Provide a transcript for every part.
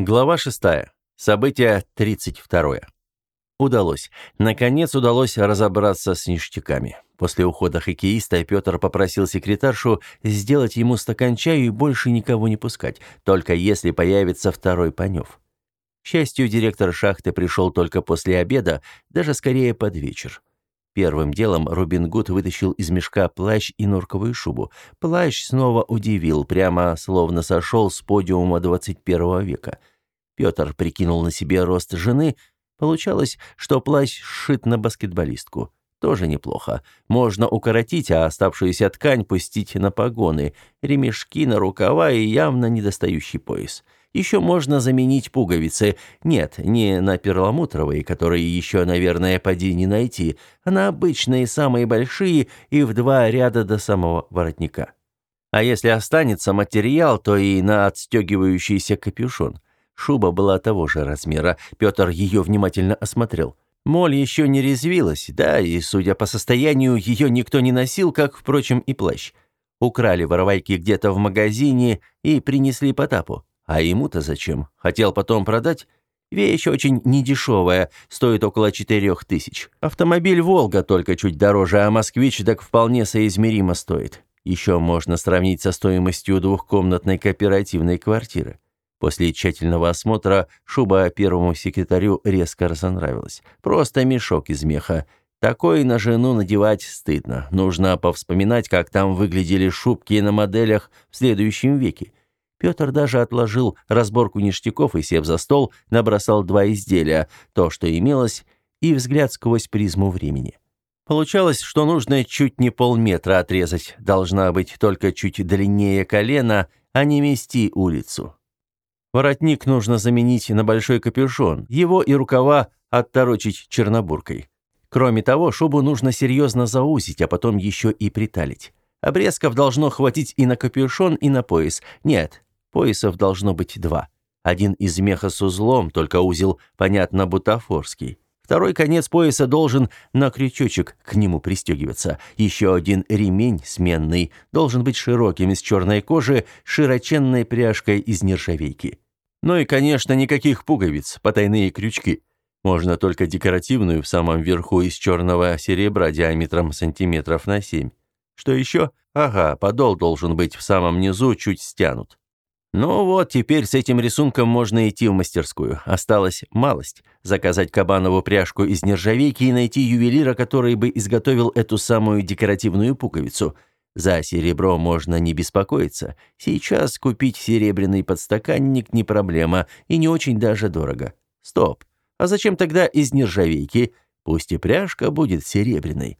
Глава 6. Событие 32. Удалось. Наконец удалось разобраться с ништяками. После ухода хоккеиста Петр попросил секретаршу сделать ему стакан чаю и больше никого не пускать, только если появится второй Панев. К счастью, директор шахты пришел только после обеда, даже скорее под вечер. Первым делом Рубин Гуд вытащил из мешка плащ и норковую шубу. Плащ снова удивил, прямо словно сошел с подиума 21 века. Петр прикинул на себе рост жены – Получалось, что плащ сшит на баскетболистку. Тоже неплохо. Можно укоротить, а оставшуюся ткань пустить на погоны, ремешки на рукава и явно недостающий пояс. Еще можно заменить пуговицы. Нет, не на перламутровые, которые еще, наверное, поди не найти, а на обычные, самые большие и в два ряда до самого воротника. А если останется материал, то и на отстегивающийся капюшон. Шуба была того же размера. Петр ее внимательно осмотрел. Моль еще не резвилась, да, и, судя по состоянию, ее никто не носил, как, впрочем, и плащ. Украли воровайки где-то в магазине и принесли Потапу. А ему-то зачем? Хотел потом продать? Вещь очень недешевая, стоит около четырех тысяч. Автомобиль «Волга» только чуть дороже, а «Москвич» так вполне соизмеримо стоит. Еще можно сравнить со стоимостью двухкомнатной кооперативной квартиры. После тщательного осмотра шуба первому секретарю резко разонравилась. Просто мешок из меха. Такой на жену надевать стыдно. Нужно повспоминать, как там выглядели шубки на моделях в следующем веке. Петр даже отложил разборку ништяков и, сев за стол, набросал два изделия, то, что имелось, и взгляд сквозь призму времени. Получалось, что нужно чуть не полметра отрезать, должна быть только чуть длиннее колена, а не мести улицу. Воротник нужно заменить на большой капюшон, его и рукава отторочить чернобуркой. Кроме того, шубу нужно серьезно заузить, а потом еще и приталить. Обрезков должно хватить и на капюшон, и на пояс. Нет, поясов должно быть два. Один из меха с узлом, только узел, понятно, бутафорский. Второй конец пояса должен на крючочек к нему пристегиваться. Еще один ремень сменный должен быть широким из черной кожи, широченной пряжкой из нержавейки. Ну и, конечно, никаких пуговиц, потайные крючки. Можно только декоративную в самом верху из черного серебра диаметром сантиметров на 7. Что еще? Ага, подол должен быть в самом низу чуть стянут. Ну вот, теперь с этим рисунком можно идти в мастерскую. Осталась малость. Заказать кабанову пряжку из нержавейки и найти ювелира, который бы изготовил эту самую декоративную пуговицу – за серебро можно не беспокоиться. Сейчас купить серебряный подстаканник не проблема и не очень даже дорого. Стоп. А зачем тогда из нержавейки? Пусть и пряжка будет серебряной.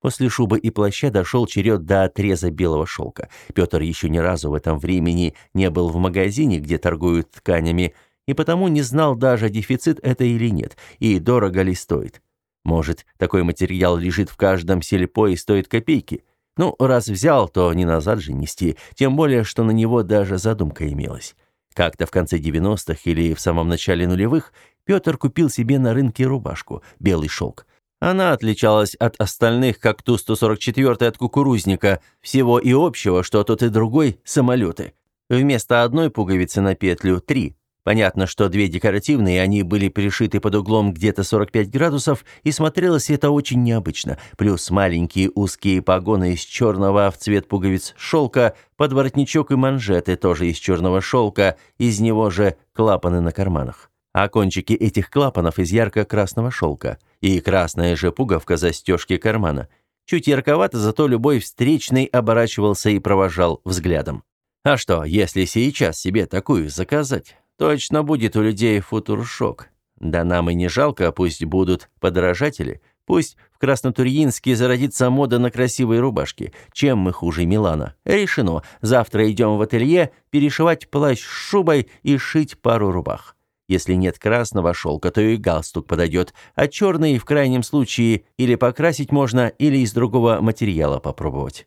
После шубы и плаща дошел черед до отреза белого шелка. Петр еще ни разу в этом времени не был в магазине, где торгуют тканями, и потому не знал даже, дефицит это или нет, и дорого ли стоит. Может, такой материал лежит в каждом сельпо и стоит копейки. Ну, раз взял, то не назад же нести, тем более, что на него даже задумка имелась. Как-то в конце 90-х или в самом начале нулевых Петр купил себе на рынке рубашку, белый шелк. Она отличалась от остальных, как Ту-144 от кукурузника, всего и общего, что тот и другой – самолеты. Вместо одной пуговицы на петлю – три, Понятно, что две декоративные, они были пришиты под углом где-то 45 градусов, и смотрелось это очень необычно. Плюс маленькие узкие погоны из черного в цвет пуговиц шелка, подворотничок и манжеты тоже из черного шелка, из него же клапаны на карманах. А кончики этих клапанов из ярко-красного шелка. И красная же пуговка застежки кармана. Чуть ярковато, зато любой встречный оборачивался и провожал взглядом. А что, если сейчас себе такую заказать? Точно будет у людей футуршок. Да нам и не жалко, пусть будут подражатели. Пусть в Краснотурьинске зародится мода на красивые рубашки. Чем мы хуже Милана? Решено. Завтра идем в ателье перешивать плащ с шубой и шить пару рубах. Если нет красного шелка, то и галстук подойдет, а черный в крайнем случае или покрасить можно, или из другого материала попробовать.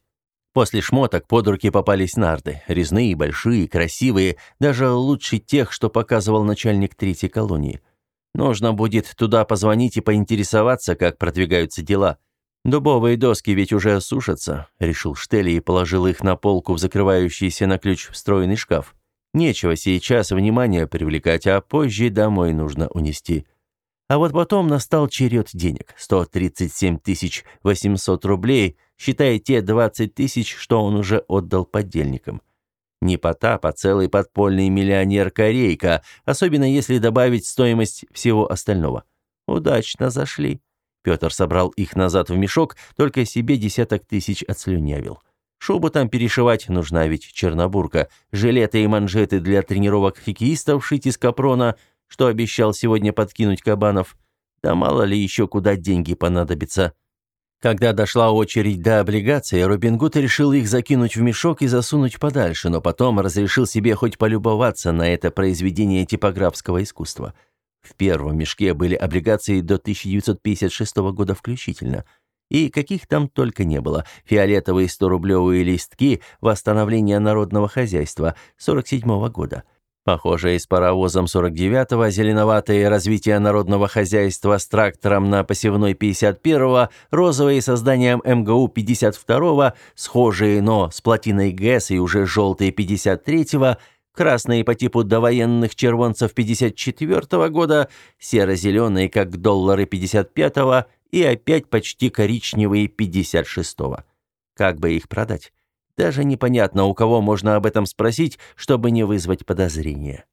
После шмоток под руки попались нарды, резные, большие, красивые, даже лучше тех, что показывал начальник третьей колонии. Нужно будет туда позвонить и поинтересоваться, как продвигаются дела. Дубовые доски ведь уже сушатся, решил Штели и положил их на полку в закрывающийся на ключ встроенный шкаф. Нечего сейчас внимание привлекать, а позже домой нужно унести. А вот потом настал черед денег. 137 800 рублей, считая те 20 тысяч, что он уже отдал подельникам. Не Потап, а целый подпольный миллионер Корейка, особенно если добавить стоимость всего остального. Удачно зашли. Петр собрал их назад в мешок, только себе десяток тысяч отслюнявил. Шубу там перешивать нужна ведь чернобурка, жилеты и манжеты для тренировок хоккеистов шить из капрона, что обещал сегодня подкинуть Кабанов. Да мало ли еще куда деньги понадобятся. Когда дошла очередь до облигаций, Робин Гуд решил их закинуть в мешок и засунуть подальше, но потом разрешил себе хоть полюбоваться на это произведение типографского искусства. В первом мешке были облигации до 1956 года включительно – и каких там только не было. Фиолетовые 100-рублевые листки восстановления народного хозяйства 47 -го года. Похожие с паровозом 49-го, зеленоватые развитие народного хозяйства с трактором на посевной 51-го, розовые созданием МГУ 52-го, схожие, но с плотиной ГЭС и уже желтые 53-го, красные по типу довоенных червонцев 54-го года, серо-зеленые, как доллары 55-го, и опять почти коричневые 56-го. Как бы их продать? Даже непонятно, у кого можно об этом спросить, чтобы не вызвать подозрения.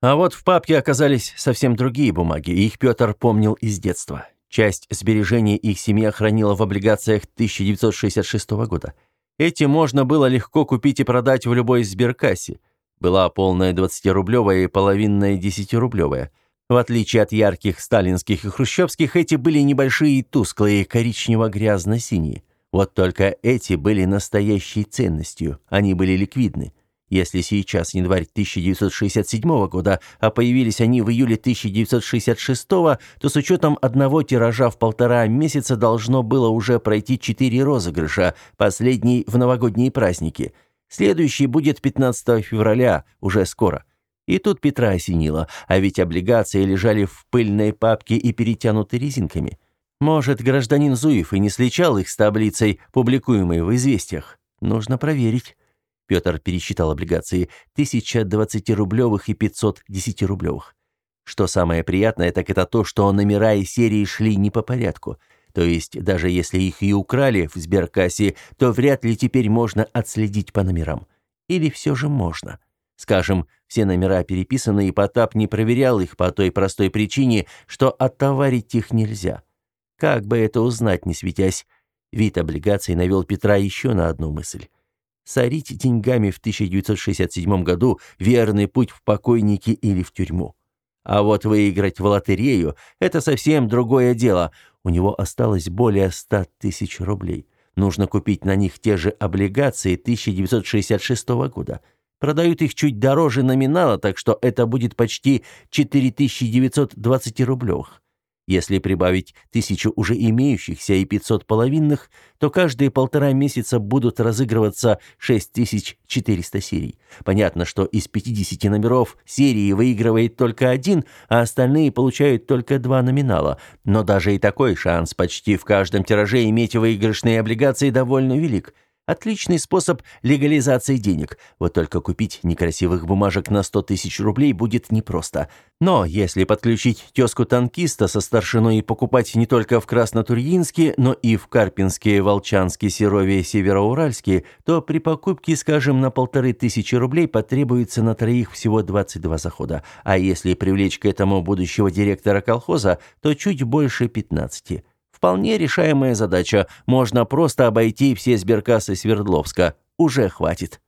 А вот в папке оказались совсем другие бумаги, их Петр помнил из детства. Часть сбережений их семья хранила в облигациях 1966 года. Эти можно было легко купить и продать в любой сберкассе. Была полная 20-рублевая и половинная 10-рублевая – в отличие от ярких сталинских и хрущевских, эти были небольшие и тусклые, коричнево-грязно-синие. Вот только эти были настоящей ценностью, они были ликвидны. Если сейчас январь 1967 года, а появились они в июле 1966, то с учетом одного тиража в полтора месяца должно было уже пройти четыре розыгрыша, последний в новогодние праздники. Следующий будет 15 февраля, уже скоро. И тут Петра осенило, а ведь облигации лежали в пыльной папке и перетянуты резинками. Может, гражданин Зуев и не сличал их с таблицей, публикуемой в «Известиях». Нужно проверить. Петр пересчитал облигации, тысяча двадцатирублевых и пятьсот десятирублевых. Что самое приятное, так это то, что номера и серии шли не по порядку. То есть, даже если их и украли в сберкассе, то вряд ли теперь можно отследить по номерам. Или все же можно. Скажем, все номера переписаны, и Потап не проверял их по той простой причине, что оттоварить их нельзя. Как бы это узнать, не светясь? Вид облигаций навел Петра еще на одну мысль. Сорить деньгами в 1967 году – верный путь в покойники или в тюрьму. А вот выиграть в лотерею – это совсем другое дело. У него осталось более 100 тысяч рублей. Нужно купить на них те же облигации 1966 года – Продают их чуть дороже номинала, так что это будет почти 4920 рублевых. Если прибавить тысячу уже имеющихся и 500 половинных, то каждые полтора месяца будут разыгрываться 6400 серий. Понятно, что из 50 номеров серии выигрывает только один, а остальные получают только два номинала. Но даже и такой шанс почти в каждом тираже иметь выигрышные облигации довольно велик – Отличный способ легализации денег. Вот только купить некрасивых бумажек на 100 тысяч рублей будет непросто. Но если подключить тезку-танкиста со старшиной и покупать не только в Краснотурьинске, но и в Карпинске, Волчанске, Серове, Североуральске, то при покупке, скажем, на полторы тысячи рублей потребуется на троих всего 22 захода. А если привлечь к этому будущего директора колхоза, то чуть больше 15. Вполне решаемая задача. Можно просто обойти все сберкассы Свердловска. Уже хватит.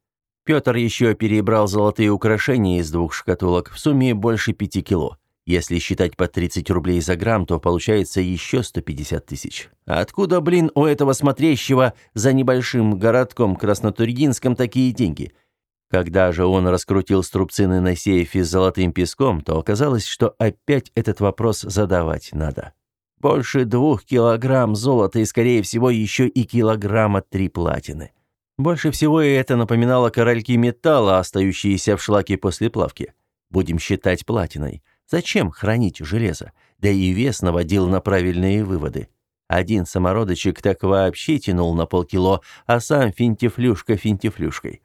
Петр еще перебрал золотые украшения из двух шкатулок, в сумме больше пяти кило. Если считать по 30 рублей за грамм, то получается еще 150 тысяч. А откуда, блин, у этого смотрящего за небольшим городком Краснотурьинском такие деньги? Когда же он раскрутил струбцины на сейфе с золотым песком, то оказалось, что опять этот вопрос задавать надо. Больше двух килограмм золота и, скорее всего, еще и килограмма три платины. Больше всего это напоминало корольки металла, остающиеся в шлаке после плавки. Будем считать платиной. Зачем хранить железо? Да и вес наводил на правильные выводы. Один самородочек так вообще тянул на полкило, а сам финтифлюшка финтифлюшкой.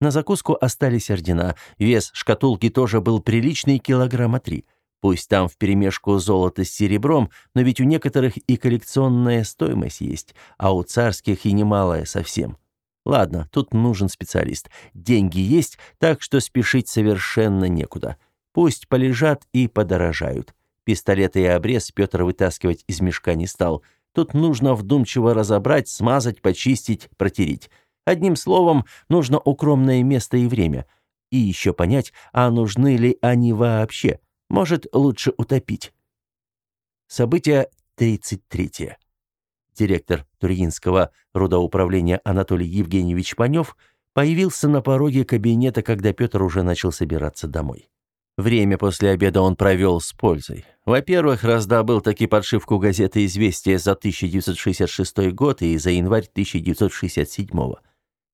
На закуску остались ордена. Вес шкатулки тоже был приличный, килограмма три. Пусть там вперемешку золото с серебром, но ведь у некоторых и коллекционная стоимость есть, а у царских и немалая совсем. Ладно, тут нужен специалист. Деньги есть, так что спешить совершенно некуда. Пусть полежат и подорожают. Пистолет и обрез Петр вытаскивать из мешка не стал. Тут нужно вдумчиво разобрать, смазать, почистить, протереть. Одним словом, нужно укромное место и время. И еще понять, а нужны ли они вообще. Может, лучше утопить. Событие 33. Директор Тургинского рудоуправления Анатолий Евгеньевич Панев появился на пороге кабинета, когда Петр уже начал собираться домой. Время после обеда он провел с пользой. Во-первых, раздобыл таки подшивку газеты «Известия» за 1966 год и за январь 1967 года.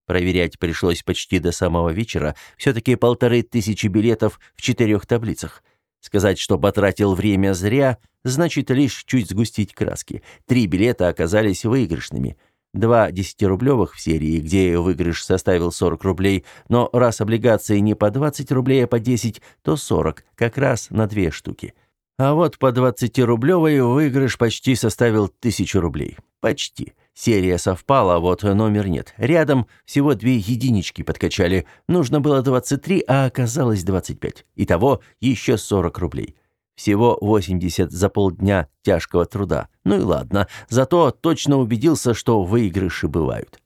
Проверять пришлось почти до самого вечера, все-таки полторы тысячи билетов в четырех таблицах. Сказать, что потратил время зря, значит лишь чуть сгустить краски. Три билета оказались выигрышными. Два десятирублевых в серии, где выигрыш составил 40 рублей, но раз облигации не по 20 рублей, а по 10, то 40, как раз на две штуки. А вот по 20-рублевой выигрыш почти составил 1000 рублей. Почти. Серия совпала, вот номер нет. Рядом всего две единички подкачали. Нужно было 23, а оказалось 25. Итого еще 40 рублей. Всего 80 за полдня тяжкого труда. Ну и ладно, зато точно убедился, что выигрыши бывают.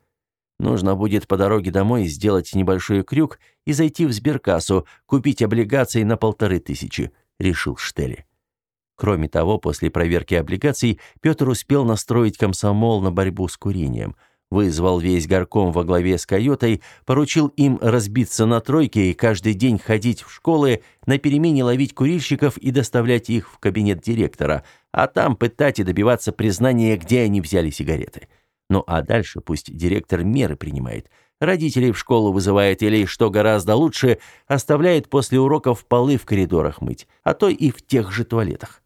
Нужно будет по дороге домой сделать небольшой крюк и зайти в сберкассу, купить облигации на полторы тысячи, решил Штели. Кроме того, после проверки облигаций Петр успел настроить комсомол на борьбу с курением. Вызвал весь горком во главе с койотой, поручил им разбиться на тройки и каждый день ходить в школы, на перемене ловить курильщиков и доставлять их в кабинет директора, а там пытать и добиваться признания, где они взяли сигареты. Ну а дальше пусть директор меры принимает. Родителей в школу вызывает или, что гораздо лучше, оставляет после уроков полы в коридорах мыть, а то и в тех же туалетах.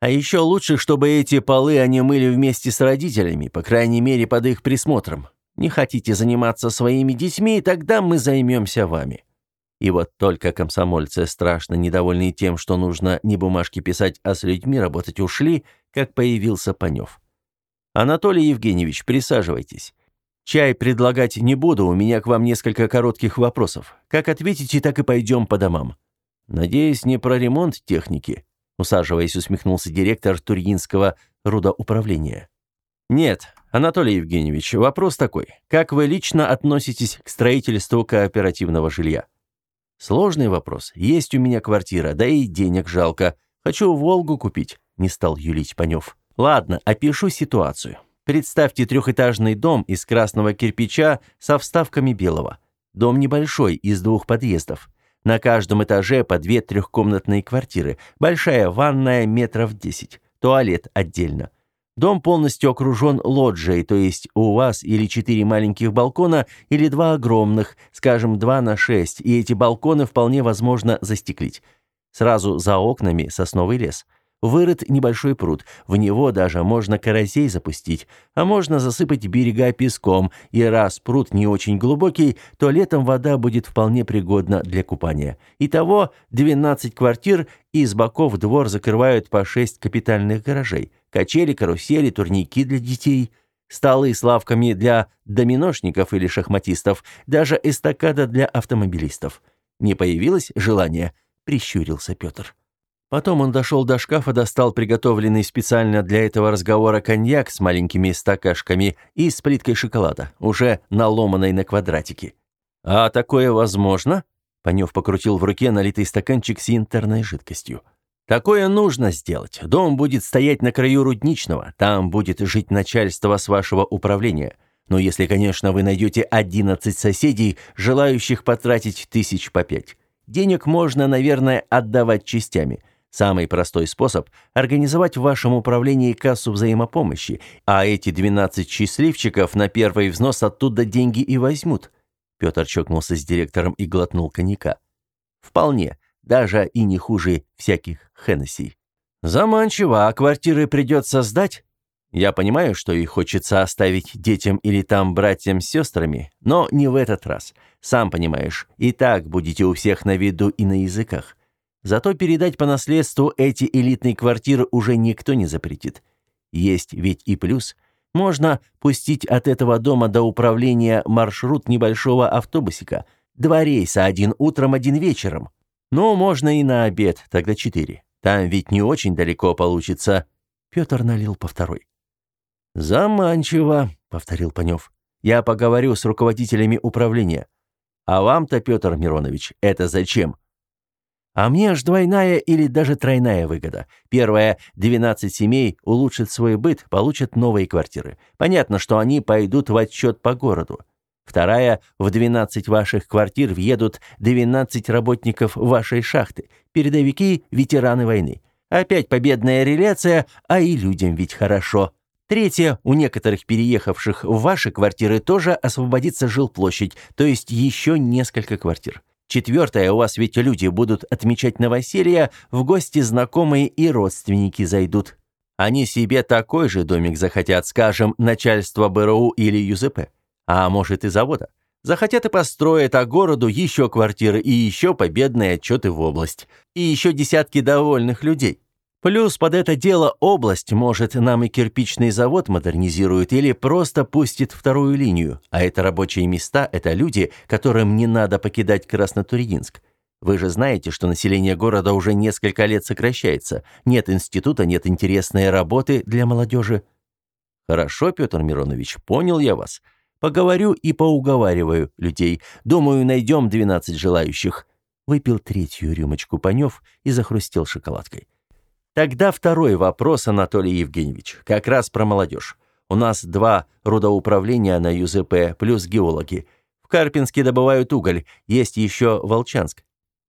А еще лучше, чтобы эти полы они мыли вместе с родителями, по крайней мере, под их присмотром. Не хотите заниматься своими детьми, тогда мы займемся вами. И вот только комсомольцы, страшно недовольные тем, что нужно не бумажки писать, а с людьми работать ушли, как появился Панев. «Анатолий Евгеньевич, присаживайтесь. Чай предлагать не буду, у меня к вам несколько коротких вопросов. Как ответите, так и пойдем по домам. Надеюсь, не про ремонт техники?» Усаживаясь, усмехнулся директор Тургинского рудоуправления. Нет, Анатолий Евгеньевич, вопрос такой: как вы лично относитесь к строительству кооперативного жилья? Сложный вопрос. Есть у меня квартира, да и денег жалко. Хочу Волгу купить, не стал юлить Панев. Ладно, опишу ситуацию. Представьте трехэтажный дом из красного кирпича со вставками белого. Дом небольшой, из двух подъездов. На каждом этаже по две трехкомнатные квартиры, большая ванная метров 10, туалет отдельно. Дом полностью окружен лоджией, то есть у вас или четыре маленьких балкона, или два огромных, скажем, два на шесть, и эти балконы вполне возможно застеклить. Сразу за окнами сосновый лес – Вырыт небольшой пруд, в него даже можно карасей запустить, а можно засыпать берега песком, и раз пруд не очень глубокий, то летом вода будет вполне пригодна для купания. Итого 12 квартир, и с боков двор закрывают по 6 капитальных гаражей, качели, карусели, турники для детей, столы с лавками для доминошников или шахматистов, даже эстакада для автомобилистов. Не появилось желание? Прищурился Петр. Потом он дошел до шкафа, достал приготовленный специально для этого разговора коньяк с маленькими стакашками и с плиткой шоколада, уже наломанной на квадратики. «А такое возможно?» Панев покрутил в руке налитый стаканчик с янтарной жидкостью. «Такое нужно сделать. Дом будет стоять на краю рудничного. Там будет жить начальство с вашего управления. Но если, конечно, вы найдете 11 соседей, желающих потратить тысяч по пять. Денег можно, наверное, отдавать частями. Самый простой способ – организовать в вашем управлении кассу взаимопомощи, а эти 12 счастливчиков на первый взнос оттуда деньги и возьмут. Петр чокнулся с директором и глотнул коньяка. Вполне, даже и не хуже всяких Хеннесси. Заманчиво, а квартиры придется сдать? Я понимаю, что их хочется оставить детям или там братьям с сестрами, но не в этот раз. Сам понимаешь, и так будете у всех на виду и на языках. Зато передать по наследству эти элитные квартиры уже никто не запретит. Есть ведь и плюс. Можно пустить от этого дома до управления маршрут небольшого автобусика. Два рейса, один утром, один вечером. Ну, можно и на обед, тогда четыре. Там ведь не очень далеко получится. Петр налил по второй. «Заманчиво», — повторил Панев. «Я поговорю с руководителями управления. А вам-то, Петр Миронович, это зачем?» А мне аж двойная или даже тройная выгода. Первая – 12 семей улучшат свой быт, получат новые квартиры. Понятно, что они пойдут в отчет по городу. Вторая – в 12 ваших квартир въедут 12 работников вашей шахты, передовики, ветераны войны. Опять победная реляция, а и людям ведь хорошо. Третье, у некоторых переехавших в ваши квартиры тоже освободится жилплощадь, то есть еще несколько квартир. Четвертое, у вас ведь люди будут отмечать новоселье, в гости знакомые и родственники зайдут. Они себе такой же домик захотят, скажем, начальство БРУ или ЮЗП. А может и завода. Захотят и построят, а городу еще квартиры и еще победные отчеты в область. И еще десятки довольных людей. Плюс под это дело область, может, нам и кирпичный завод модернизирует или просто пустит вторую линию. А это рабочие места, это люди, которым не надо покидать Краснотурьинск. Вы же знаете, что население города уже несколько лет сокращается. Нет института, нет интересной работы для молодежи. Хорошо, Петр Миронович, понял я вас. Поговорю и поуговариваю людей. Думаю, найдем 12 желающих. Выпил третью рюмочку Панев и захрустел шоколадкой. Тогда второй вопрос, Анатолий Евгеньевич, как раз про молодежь. У нас два рудоуправления на ЮЗП плюс геологи. В Карпинске добывают уголь, есть еще Волчанск.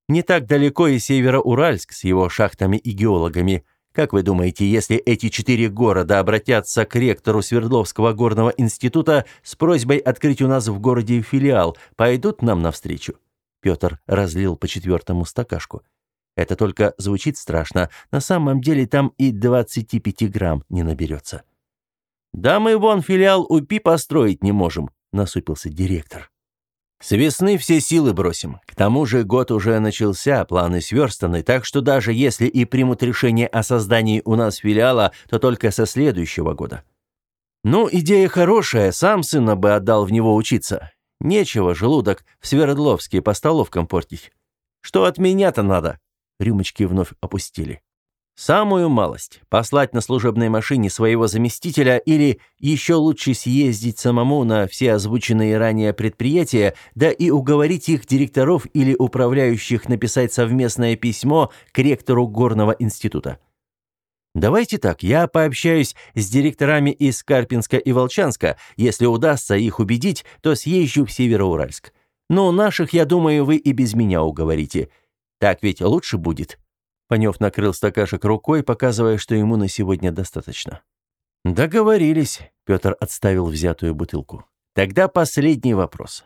Не так далеко и Североуральск с его шахтами и геологами. Как вы думаете, если эти четыре города обратятся к ректору Свердловского горного института с просьбой открыть у нас в городе филиал, пойдут нам навстречу? Петр разлил по четвертому стакашку. Это только звучит страшно. На самом деле там и 25 грамм не наберется. «Да мы вон филиал УПИ построить не можем», — насупился директор. «С весны все силы бросим. К тому же год уже начался, планы сверстаны, так что даже если и примут решение о создании у нас филиала, то только со следующего года». «Ну, идея хорошая, сам сына бы отдал в него учиться. Нечего желудок в Свердловске по столовкам портить. Что от меня-то надо?» Рюмочки вновь опустили. Самую малость – послать на служебной машине своего заместителя или еще лучше съездить самому на все озвученные ранее предприятия, да и уговорить их директоров или управляющих написать совместное письмо к ректору Горного института. Давайте так, я пообщаюсь с директорами из Карпинска и Волчанска. Если удастся их убедить, то съезжу в Североуральск. Но наших, я думаю, вы и без меня уговорите – так ведь лучше будет». Панев накрыл стакашек рукой, показывая, что ему на сегодня достаточно. «Договорились», — Петр отставил взятую бутылку. «Тогда последний вопрос.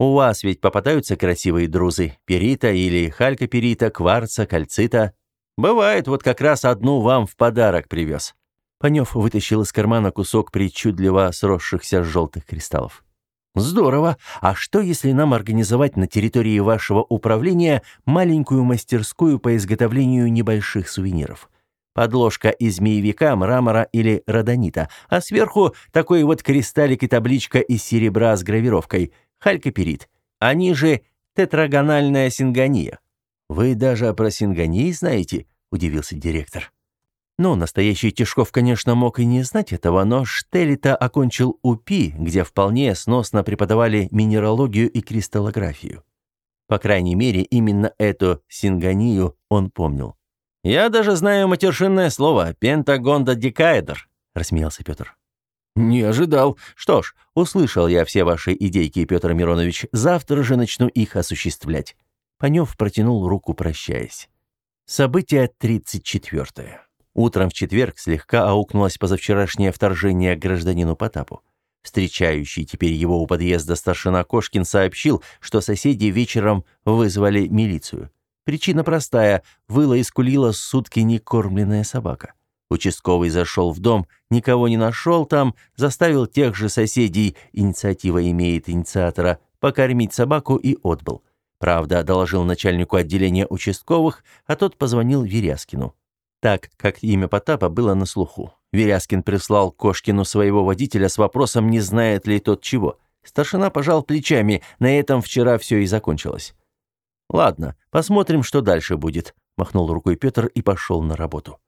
У вас ведь попадаются красивые друзы, перита или халькоперита, кварца, кальцита. Бывает, вот как раз одну вам в подарок привез». Панев вытащил из кармана кусок причудливо сросшихся желтых кристаллов. Здорово. А что, если нам организовать на территории вашего управления маленькую мастерскую по изготовлению небольших сувениров? Подложка из змеевика, мрамора или родонита, а сверху такой вот кристаллик и табличка из серебра с гравировкой халькоперит. Они же тетрагональная сингония. Вы даже про сингонии знаете? удивился директор. Ну, настоящий Тишков, конечно, мог и не знать этого, но Штелита окончил УПИ, где вполне сносно преподавали минералогию и кристаллографию. По крайней мере, именно эту сингонию он помнил. «Я даже знаю матершинное слово «пентагондодекаэдр», — рассмеялся Петр. «Не ожидал. Что ж, услышал я все ваши идейки, Петр Миронович. Завтра же начну их осуществлять». Панев протянул руку, прощаясь. Событие тридцать четвертое. Утром в четверг слегка аукнулось позавчерашнее вторжение гражданину Потапу. Встречающий теперь его у подъезда старшина Кошкин сообщил, что соседи вечером вызвали милицию. Причина простая – выла и скулила сутки некормленная собака. Участковый зашел в дом, никого не нашел там, заставил тех же соседей, инициатива имеет инициатора, покормить собаку и отбыл. Правда, доложил начальнику отделения участковых, а тот позвонил Веряскину. Так как имя Потапа было на слуху. Веряскин прислал Кошкину своего водителя с вопросом, не знает ли тот чего. Старшина пожал плечами, на этом вчера все и закончилось. «Ладно, посмотрим, что дальше будет», – махнул рукой Петр и пошел на работу.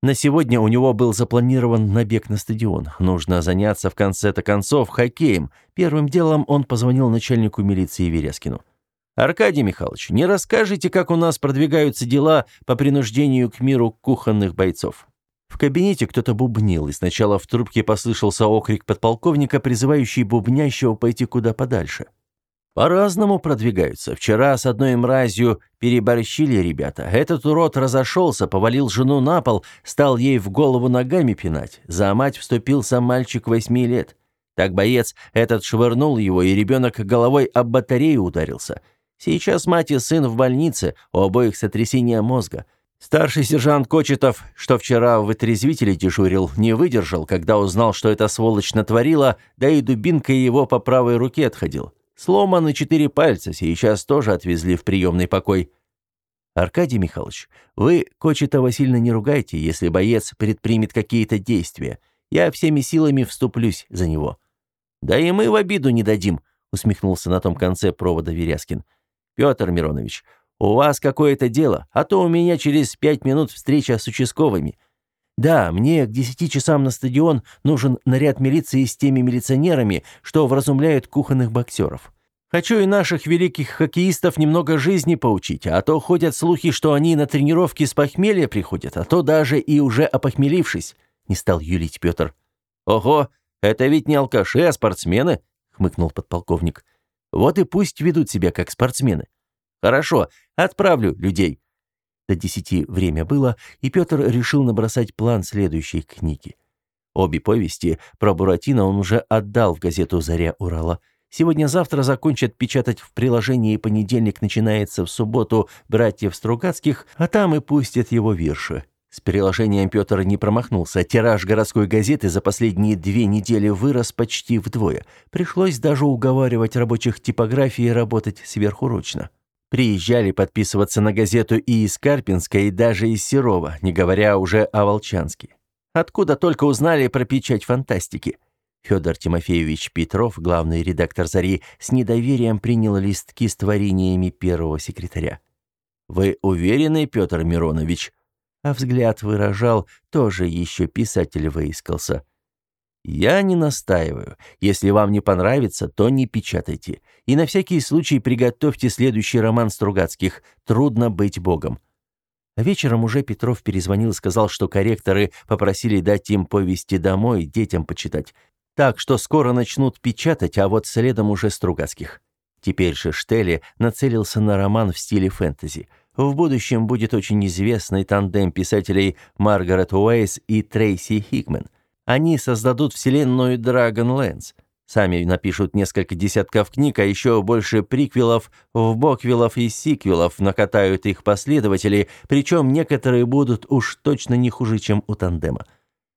На сегодня у него был запланирован набег на стадион. Нужно заняться в конце-то концов хоккеем. Первым делом он позвонил начальнику милиции Верескину. «Аркадий Михайлович, не расскажете, как у нас продвигаются дела по принуждению к миру кухонных бойцов?» В кабинете кто-то бубнил, и сначала в трубке послышался окрик подполковника, призывающий бубнящего пойти куда подальше. По-разному продвигаются. Вчера с одной мразью переборщили ребята. Этот урод разошелся, повалил жену на пол, стал ей в голову ногами пинать. За мать вступился мальчик восьми лет. Так боец этот швырнул его, и ребенок головой об батарею ударился. Сейчас мать и сын в больнице, у обоих сотрясение мозга. Старший сержант Кочетов, что вчера в отрезвителе дежурил, не выдержал, когда узнал, что эта сволочь натворила, да и дубинкой его по правой руке отходил. Сломаны четыре пальца, сейчас тоже отвезли в приемный покой. Аркадий Михайлович, вы Кочетова сильно не ругайте, если боец предпримет какие-то действия. Я всеми силами вступлюсь за него. Да и мы в обиду не дадим, усмехнулся на том конце провода Веряскин. Петр Миронович, у вас какое-то дело, а то у меня через пять минут встреча с участковыми. Да, мне к десяти часам на стадион нужен наряд милиции с теми милиционерами, что вразумляют кухонных боксеров. Хочу и наших великих хоккеистов немного жизни поучить, а то ходят слухи, что они на тренировки с похмелья приходят, а то даже и уже опохмелившись», — не стал юлить Петр. «Ого, это ведь не алкаши, а спортсмены», — хмыкнул подполковник. «Вот и пусть ведут себя как спортсмены. Хорошо, отправлю людей. До десяти время было, и Петр решил набросать план следующей книги. Обе повести про Буратино он уже отдал в газету «Заря Урала». Сегодня-завтра закончат печатать в приложении, понедельник начинается в субботу «Братьев Стругацких», а там и пустят его вирши. С приложением Петр не промахнулся. Тираж городской газеты за последние две недели вырос почти вдвое. Пришлось даже уговаривать рабочих типографии работать сверхурочно. Приезжали подписываться на газету и из Карпинска, и даже из Серова, не говоря уже о Волчанске. Откуда только узнали про печать фантастики. Федор Тимофеевич Петров, главный редактор «Зари», с недоверием принял листки с творениями первого секретаря. «Вы уверены, Петр Миронович?» А взгляд выражал, тоже еще писатель выискался. Я не настаиваю. Если вам не понравится, то не печатайте. И на всякий случай приготовьте следующий роман Стругацких «Трудно быть богом». Вечером уже Петров перезвонил и сказал, что корректоры попросили дать им повести домой, детям почитать. Так что скоро начнут печатать, а вот следом уже Стругацких. Теперь же Штелли нацелился на роман в стиле фэнтези. В будущем будет очень известный тандем писателей Маргарет Уэйс и Трейси Хигман – они создадут вселенную Dragonlance. Сами напишут несколько десятков книг, а еще больше приквелов, вбоквелов и сиквелов, накатают их последователи, причем некоторые будут уж точно не хуже, чем у тандема.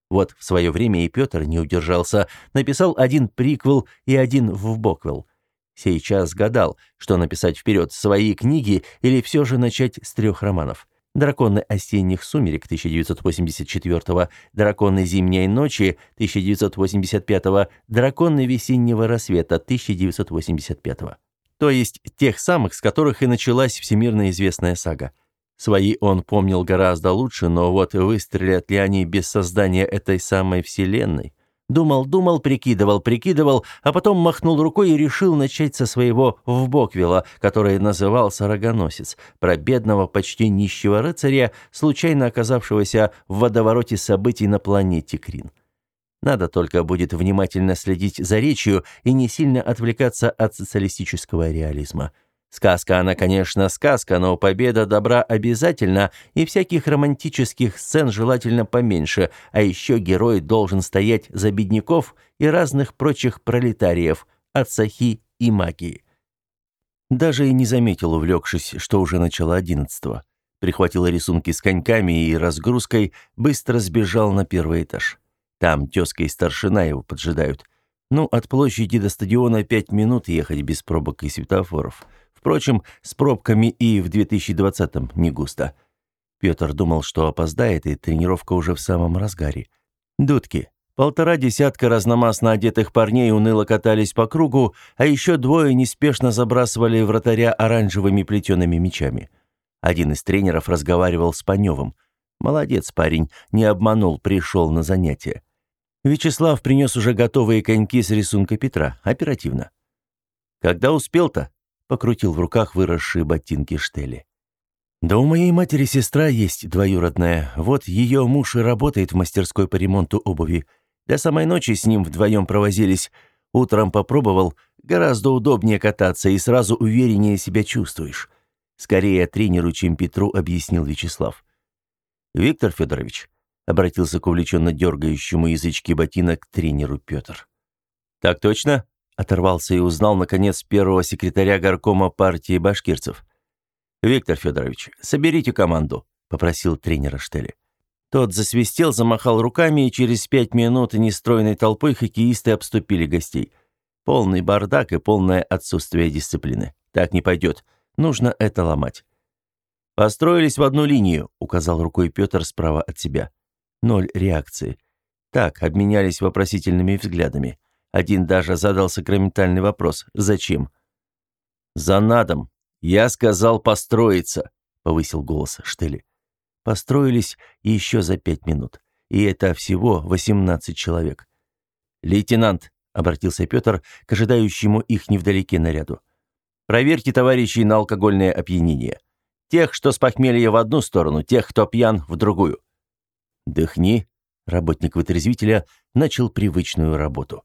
Вот в свое время и Петр не удержался, написал один приквел и один вбоквел. Сейчас гадал, что написать вперед, свои книги или все же начать с трех романов. «Драконы осенних сумерек» 1984, «Драконы зимней ночи» 1985, «Драконы весеннего рассвета» 1985. То есть тех самых, с которых и началась всемирно известная сага. Свои он помнил гораздо лучше, но вот выстрелят ли они без создания этой самой вселенной? Думал, думал, прикидывал, прикидывал, а потом махнул рукой и решил начать со своего вбоквила, который назывался «Рогоносец», про бедного, почти нищего рыцаря, случайно оказавшегося в водовороте событий на планете Крин. Надо только будет внимательно следить за речью и не сильно отвлекаться от социалистического реализма. Сказка она, конечно, сказка, но победа добра обязательно, и всяких романтических сцен желательно поменьше, а еще герой должен стоять за бедняков и разных прочих пролетариев, от сахи и магии. Даже и не заметил, увлекшись, что уже начало одиннадцатого. Прихватил рисунки с коньками и разгрузкой, быстро сбежал на первый этаж. Там тезка и старшина его поджидают. Ну, от площади до стадиона пять минут ехать без пробок и светофоров. Впрочем, с пробками и в 2020-м не густо. Петр думал, что опоздает, и тренировка уже в самом разгаре. Дудки. Полтора десятка разномастно одетых парней уныло катались по кругу, а еще двое неспешно забрасывали вратаря оранжевыми плетеными мечами. Один из тренеров разговаривал с Паневым. Молодец парень, не обманул, пришел на занятия. Вячеслав принес уже готовые коньки с рисунка Петра, оперативно. «Когда успел-то?» — покрутил в руках выросшие ботинки Штели. «Да у моей матери сестра есть двоюродная. Вот ее муж и работает в мастерской по ремонту обуви. До самой ночи с ним вдвоем провозились. Утром попробовал. Гораздо удобнее кататься и сразу увереннее себя чувствуешь. Скорее тренеру, чем Петру, объяснил Вячеслав. Виктор Федорович, обратился к увлеченно дергающему язычки ботинок тренеру Петр. «Так точно?» — оторвался и узнал, наконец, первого секретаря горкома партии башкирцев. «Виктор Федорович, соберите команду», — попросил тренера Штели. Тот засвистел, замахал руками, и через пять минут нестройной толпой хоккеисты обступили гостей. Полный бардак и полное отсутствие дисциплины. Так не пойдет. Нужно это ломать. «Построились в одну линию», — указал рукой Петр справа от себя. Ноль реакции. Так, обменялись вопросительными взглядами. Один даже задал сакраментальный вопрос «Зачем?». «За надом. Я сказал построиться», — повысил голос Штели. Построились еще за пять минут. И это всего 18 человек. «Лейтенант», — обратился Петр к ожидающему их невдалеке наряду. «Проверьте товарищей на алкогольное опьянение. Тех, что с похмелья в одну сторону, тех, кто пьян, в другую. «Дыхни», — работник вытрезвителя начал привычную работу.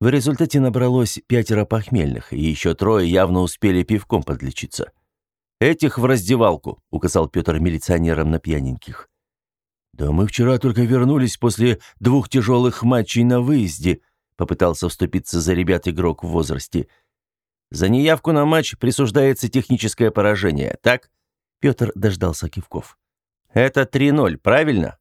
В результате набралось пятеро похмельных, и еще трое явно успели пивком подлечиться. «Этих в раздевалку», — указал Петр милиционерам на пьяненьких. «Да мы вчера только вернулись после двух тяжелых матчей на выезде», — попытался вступиться за ребят игрок в возрасте. «За неявку на матч присуждается техническое поражение, так?» Петр дождался кивков. «Это 3-0, правильно?»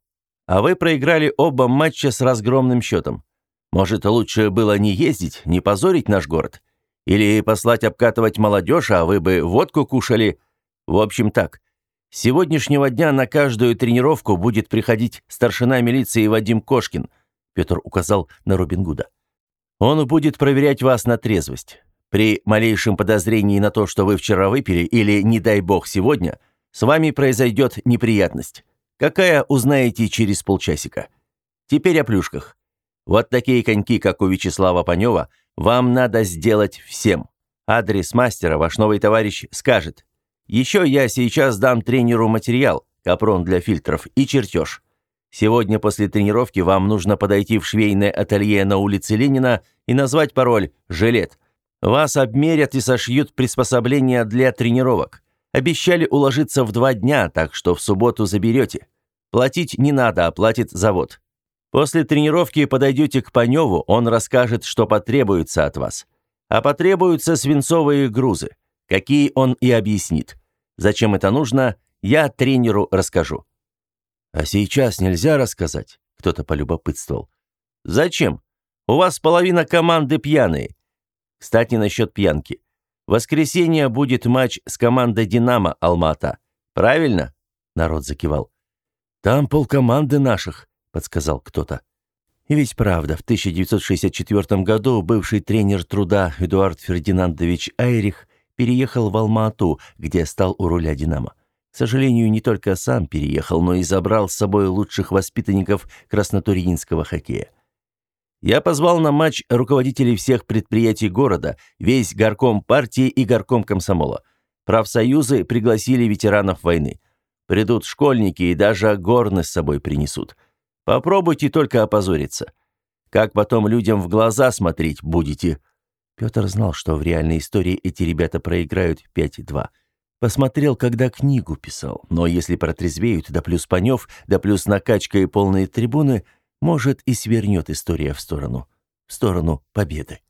А вы проиграли оба матча с разгромным счетом. Может, лучше было не ездить, не позорить наш город? Или послать обкатывать молодежь, а вы бы водку кушали? В общем, так. С сегодняшнего дня на каждую тренировку будет приходить старшина милиции Вадим Кошкин, Петр указал на Робин Гуда. Он будет проверять вас на трезвость. При малейшем подозрении на то, что вы вчера выпили или, не дай бог, сегодня, с вами произойдет неприятность. Какая, узнаете через полчасика. Теперь о плюшках. Вот такие коньки, как у Вячеслава Панева, вам надо сделать всем. Адрес мастера ваш новый товарищ скажет. Еще я сейчас дам тренеру материал, капрон для фильтров и чертеж. Сегодня после тренировки вам нужно подойти в швейное ателье на улице Ленина и назвать пароль «Жилет». Вас обмерят и сошьют приспособления для тренировок. Обещали уложиться в два дня, так что в субботу заберете. Платить не надо, а платит завод. После тренировки подойдете к Паневу, он расскажет, что потребуется от вас. А потребуются свинцовые грузы. Какие он и объяснит. Зачем это нужно, я тренеру расскажу. А сейчас нельзя рассказать, кто-то полюбопытствовал. Зачем? У вас половина команды пьяные. Кстати, насчет пьянки. Воскресенье будет матч с командой «Динамо» Алмата. Правильно? Народ закивал. «Там полкоманды наших», — подсказал кто-то. И ведь правда, в 1964 году бывший тренер труда Эдуард Фердинандович Айрих переехал в Алма-Ату, где стал у руля «Динамо». К сожалению, не только сам переехал, но и забрал с собой лучших воспитанников краснотуринского хоккея. Я позвал на матч руководителей всех предприятий города, весь горком партии и горком комсомола. Профсоюзы пригласили ветеранов войны. Придут школьники и даже горны с собой принесут. Попробуйте только опозориться. Как потом людям в глаза смотреть будете?» Петр знал, что в реальной истории эти ребята проиграют 5-2. Посмотрел, когда книгу писал. Но если протрезвеют, да плюс Панев, да плюс накачка и полные трибуны, может и свернет история в сторону. В сторону победы.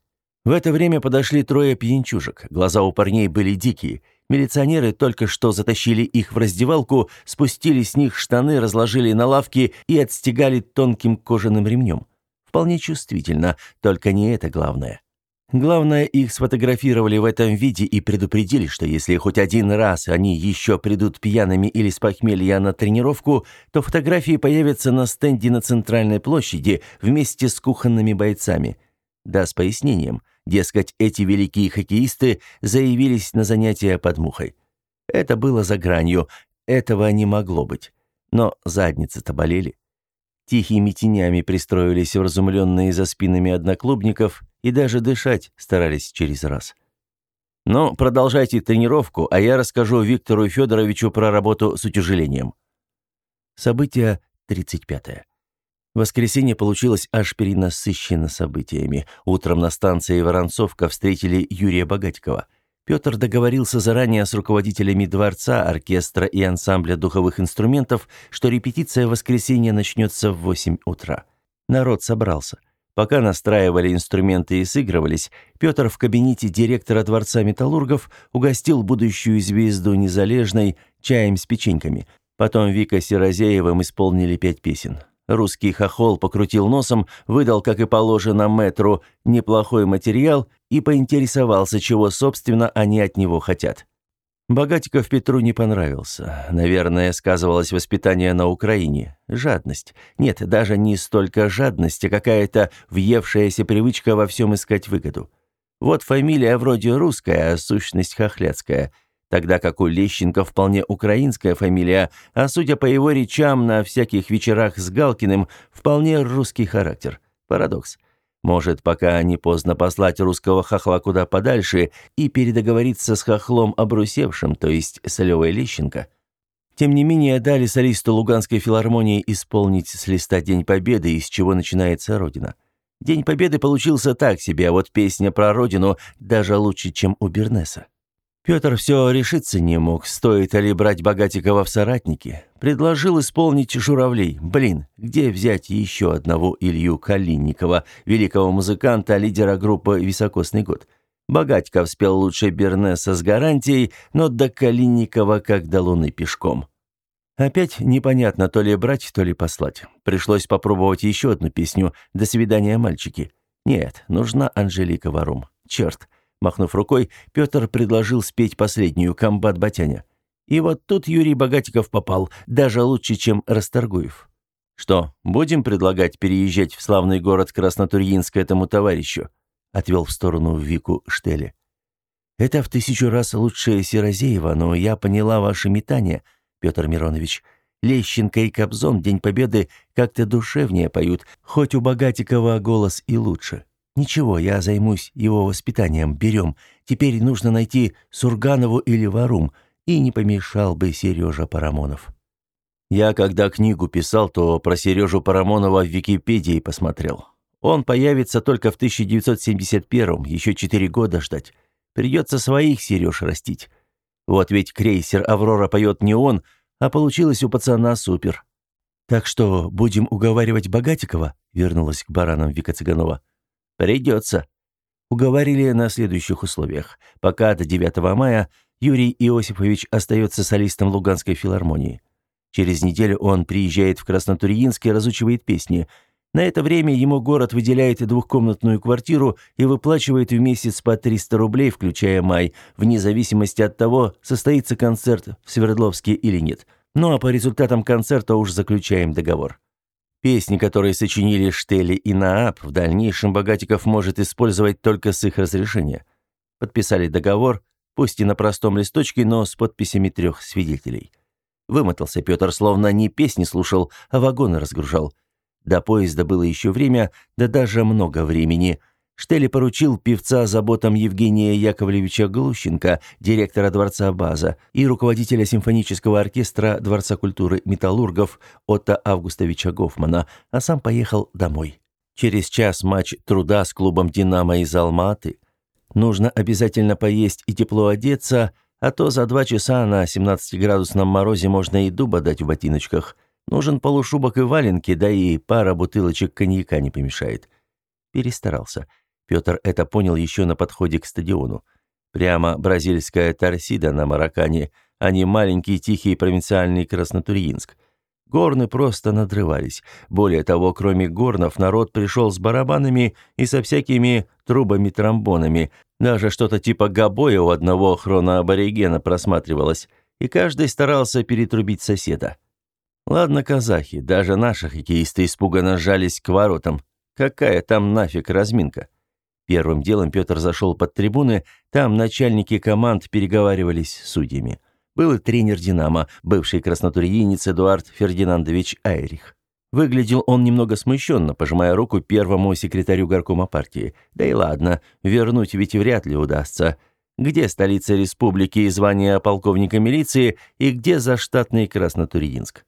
В это время подошли трое пьянчужек. Глаза у парней были дикие – Милиционеры только что затащили их в раздевалку, спустили с них штаны, разложили на лавке и отстегали тонким кожаным ремнем. Вполне чувствительно, только не это главное. Главное, их сфотографировали в этом виде и предупредили, что если хоть один раз они еще придут пьяными или с похмелья на тренировку, то фотографии появятся на стенде на центральной площади вместе с кухонными бойцами. Да, с пояснением. Дескать, эти великие хоккеисты заявились на занятия под мухой. Это было за гранью, этого не могло быть. Но задницы-то болели. Тихими тенями пристроились вразумленные за спинами одноклубников и даже дышать старались через раз. Но продолжайте тренировку, а я расскажу Виктору Федоровичу про работу с утяжелением. Событие 35. Воскресенье получилось аж перенасыщено событиями. Утром на станции Воронцовка встретили Юрия Богатикова – Петр договорился заранее с руководителями дворца, оркестра и ансамбля духовых инструментов, что репетиция в воскресенье начнется в 8 утра. Народ собрался. Пока настраивали инструменты и сыгрывались, Петр в кабинете директора Дворца металлургов угостил будущую звезду Незалежной чаем с печеньками. Потом Вика с Серозеевым исполнили пять песен. Русский хохол покрутил носом, выдал, как и положено метру, неплохой материал и поинтересовался, чего, собственно, они от него хотят. Богатиков Петру не понравился. Наверное, сказывалось воспитание на Украине. Жадность. Нет, даже не столько жадность, а какая-то въевшаяся привычка во всем искать выгоду. Вот фамилия вроде русская, а сущность хохляцкая – тогда как у Лещенко вполне украинская фамилия, а судя по его речам на всяких вечерах с Галкиным, вполне русский характер. Парадокс. Может, пока не поздно послать русского хохла куда подальше и передоговориться с хохлом обрусевшим, то есть с Левой Лещенко. Тем не менее, дали солисту Луганской филармонии исполнить с листа День Победы, из чего начинается Родина. День Победы получился так себе, а вот песня про Родину даже лучше, чем у Бернеса. Петр все решиться не мог, стоит ли брать Богатикова в соратники. Предложил исполнить «Журавлей». Блин, где взять еще одного Илью Калинникова, великого музыканта, лидера группы «Високосный год»? Богатиков спел лучше Бернеса с гарантией, но до Калинникова как до луны пешком. Опять непонятно, то ли брать, то ли послать. Пришлось попробовать еще одну песню «До свидания, мальчики». Нет, нужна Анжелика Варум. Черт, Махнув рукой, Петр предложил спеть последнюю «Комбат Батяня». И вот тут Юрий Богатиков попал, даже лучше, чем Расторгуев. «Что, будем предлагать переезжать в славный город Краснотурьинск этому товарищу?» — отвел в сторону Вику Штеле. «Это в тысячу раз лучше Сирозеева, но я поняла ваше метание, Петр Миронович. Лещенко и Кобзон День Победы как-то душевнее поют, хоть у Богатикова голос и лучше». «Ничего, я займусь его воспитанием. Берем. Теперь нужно найти Сурганову или Варум, и не помешал бы Сережа Парамонов». Я, когда книгу писал, то про Сережу Парамонова в Википедии посмотрел. Он появится только в 1971-м, еще четыре года ждать. Придется своих Сереж растить. Вот ведь крейсер «Аврора» поет не он, а получилось у пацана супер. «Так что, будем уговаривать Богатикова?» — вернулась к баранам Вика Цыганова. «Придется». Уговорили на следующих условиях. Пока до 9 мая Юрий Иосифович остается солистом Луганской филармонии. Через неделю он приезжает в Краснотурьинск и разучивает песни. На это время ему город выделяет двухкомнатную квартиру и выплачивает в месяц по 300 рублей, включая май, вне зависимости от того, состоится концерт в Свердловске или нет. Ну а по результатам концерта уж заключаем договор. Песни, которые сочинили Штели и Нааб, в дальнейшем Богатиков может использовать только с их разрешения. Подписали договор, пусть и на простом листочке, но с подписями трех свидетелей. Вымотался Петр, словно не песни слушал, а вагоны разгружал. До поезда было еще время, да даже много времени. Штели поручил певца заботам Евгения Яковлевича Глущенко, директора Дворца База, и руководителя симфонического оркестра Дворца культуры металлургов Отто Августовича Гофмана, а сам поехал домой. Через час матч труда с клубом «Динамо» из Алматы. Нужно обязательно поесть и тепло одеться, а то за два часа на 17-градусном морозе можно и дуба дать в ботиночках. Нужен полушубок и валенки, да и пара бутылочек коньяка не помешает. Перестарался. Петр это понял еще на подходе к стадиону. Прямо бразильская торсида на Маракане, а не маленький тихий провинциальный Краснотурьинск. Горны просто надрывались. Более того, кроме горнов, народ пришел с барабанами и со всякими трубами-тромбонами. Даже что-то типа гобоя у одного хроноаборигена просматривалось, и каждый старался перетрубить соседа. Ладно, казахи, даже наши хоккеисты испуганно сжались к воротам. Какая там нафиг разминка? Первым делом Петр зашел под трибуны, там начальники команд переговаривались с судьями был и тренер «Динамо», бывший краснотурьинец Эдуард Фердинандович Айрих. Выглядел он немного смущенно, пожимая руку первому секретарю горкома партии. Да и ладно, вернуть ведь вряд ли удастся. Где столица республики и звание полковника милиции, и где заштатный Краснотурьинск?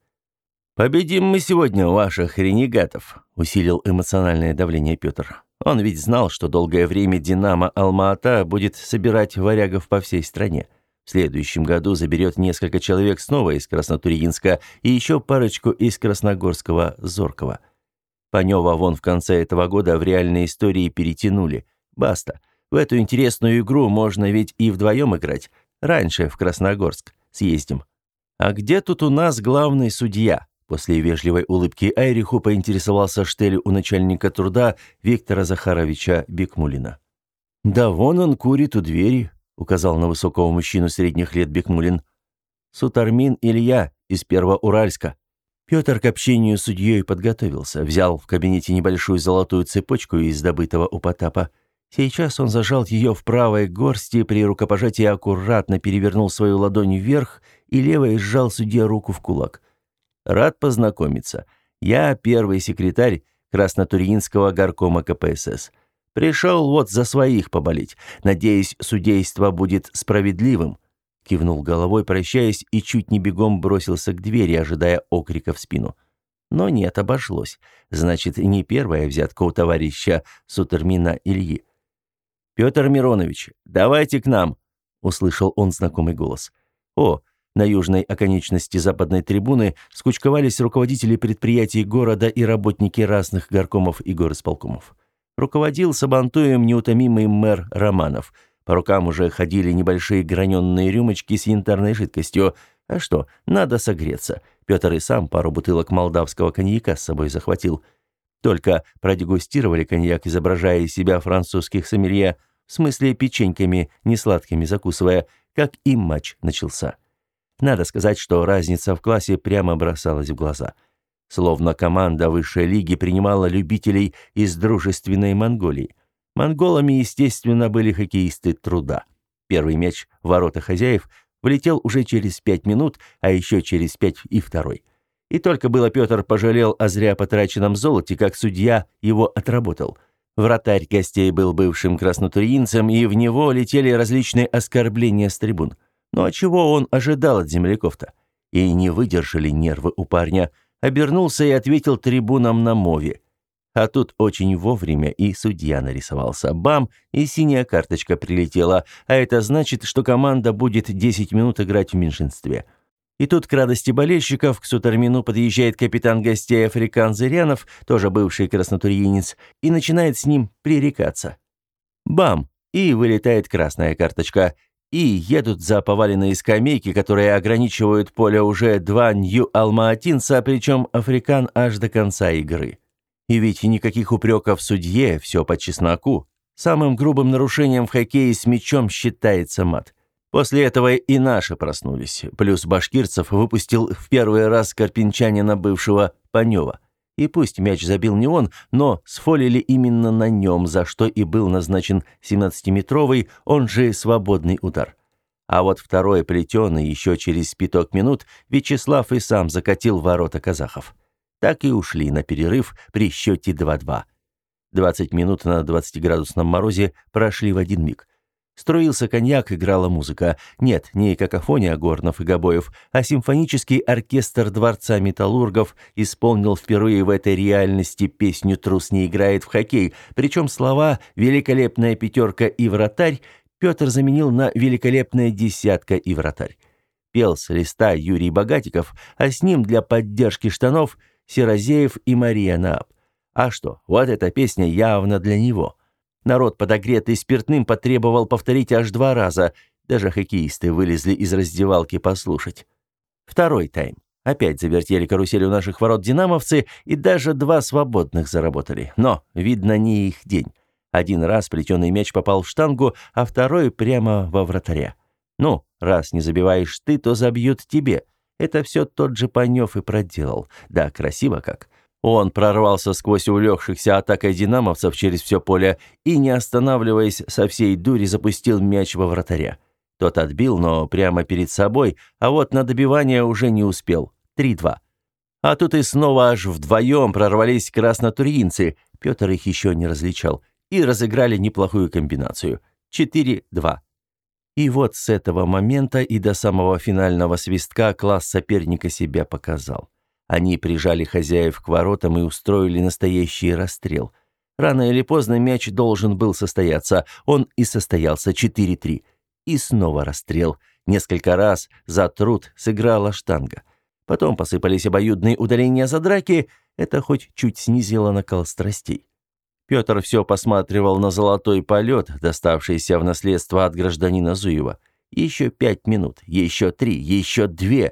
«Победим мы сегодня ваших ренегатов», — усилил эмоциональное давление Петр. Он ведь знал, что долгое время «Динамо» Алма-Ата будет собирать варягов по всей стране. В следующем году заберет несколько человек снова из Краснотурьинска и еще парочку из Красногорского Зоркого. Панева вон в конце этого года в реальной истории перетянули. Баста. В эту интересную игру можно ведь и вдвоем играть. Раньше в Красногорск съездим. А где тут у нас главный судья? После вежливой улыбки Айриху поинтересовался Штель у начальника труда Виктора Захаровича Бекмулина. «Да вон он курит у двери», указал на высокого мужчину средних лет Бекмулин. Сутармин Илья из Первоуральска. Петр к общению с судьей подготовился, взял в кабинете небольшую золотую цепочку из добытого у Потапа. Сейчас он зажал ее в правой горсти, при рукопожатии аккуратно перевернул свою ладонь вверх и левой сжал судье руку в кулак. «Рад познакомиться. Я первый секретарь Краснотурьинского горкома КПСС. Пришел вот за своих поболеть. Надеюсь, судейство будет справедливым». Кивнул головой, прощаясь, и чуть не бегом бросился к двери, ожидая окрика в спину. Но нет, обошлось. Значит, не первая взятка у товарища Сутермина Ильи. «Петр Миронович, давайте к нам!» — услышал он знакомый голос. «О, на южной оконечности западной трибуны скучковались руководители предприятий города и работники разных горкомов и горосполкомов. Руководил сабантуем неутомимый мэр Романов. По рукам уже ходили небольшие граненые рюмочки с янтарной жидкостью. А что, надо согреться. Петр и сам пару бутылок молдавского коньяка с собой захватил. Только продегустировали коньяк, изображая из себя французских сомелье, в смысле печеньками, несладкими закусывая, как и матч начался. Надо сказать, что разница в классе прямо бросалась в глаза – Словно команда высшей лиги принимала любителей из дружественной Монголии. Монголами, естественно, были хоккеисты труда. Первый мяч в ворота хозяев влетел уже через пять минут, а еще через пять и второй. И только было Петр пожалел о зря потраченном золоте, как судья его отработал. Вратарь гостей был бывшим краснотурьинцем, и в него летели различные оскорбления с трибун. Но чего он ожидал от земляков-то? И не выдержали нервы у парня – обернулся и ответил трибунам на мове. А тут очень вовремя и судья нарисовался. Бам! И синяя карточка прилетела, а это значит, что команда будет 10 минут играть в меньшинстве. И тут к радости болельщиков к Сутармину подъезжает капитан гостей Африкан Зырянов, тоже бывший краснотурьинец, и начинает с ним пререкаться. Бам! И вылетает красная карточка и едут за поваленные скамейки, которые ограничивают поле уже два Нью-Алма-Атинца, причем Африкан аж до конца игры. И ведь никаких упреков судье, все по чесноку. Самым грубым нарушением в хоккее с мячом считается мат. После этого и наши проснулись. Плюс Башкирцев выпустил в первый раз карпинчанина бывшего Панева. И пусть мяч забил не он, но сфолили именно на нем, за что и был назначен 17-метровый, он же свободный удар. А вот второй плетеный еще через пяток минут Вячеслав и сам закатил ворота казахов. Так и ушли на перерыв при счете 2-2. 20 минут на 20-градусном морозе прошли в один миг. Струился коньяк, играла музыка. Нет, не какофония горнов и гобоев, а симфонический оркестр Дворца Металлургов исполнил впервые в этой реальности песню «Трус не играет в хоккей», причем слова «Великолепная пятерка» и «Вратарь» Петр заменил на «Великолепная десятка» и «Вратарь». Пел с листа Юрий Богатиков, а с ним для поддержки штанов Серозеев и Мария Нааб. А что, вот эта песня явно для него – Народ, подогретый спиртным, потребовал повторить аж два раза. Даже хоккеисты вылезли из раздевалки послушать. Второй тайм. Опять завертели карусель у наших ворот динамовцы, и даже два свободных заработали. Но, видно, не их день. Один раз плетеный мяч попал в штангу, а второй прямо во вратаря. Ну, раз не забиваешь ты, то забьют тебе. Это все тот же Панев и проделал. Да, красиво как. Он прорвался сквозь улегшихся атакой динамовцев через все поле и, не останавливаясь, со всей дури запустил мяч во вратаря. Тот отбил, но прямо перед собой, а вот на добивание уже не успел. 3-2. А тут и снова аж вдвоем прорвались краснотуринцы, Петр их еще не различал, и разыграли неплохую комбинацию. 4-2. И вот с этого момента и до самого финального свистка класс соперника себя показал. Они прижали хозяев к воротам и устроили настоящий расстрел. Рано или поздно мяч должен был состояться. Он и состоялся 4-3. И снова расстрел. Несколько раз за труд сыграла штанга. Потом посыпались обоюдные удаления за драки. Это хоть чуть снизило накал страстей. Петр все посматривал на золотой полет, доставшийся в наследство от гражданина Зуева. Еще пять минут, еще три, еще две.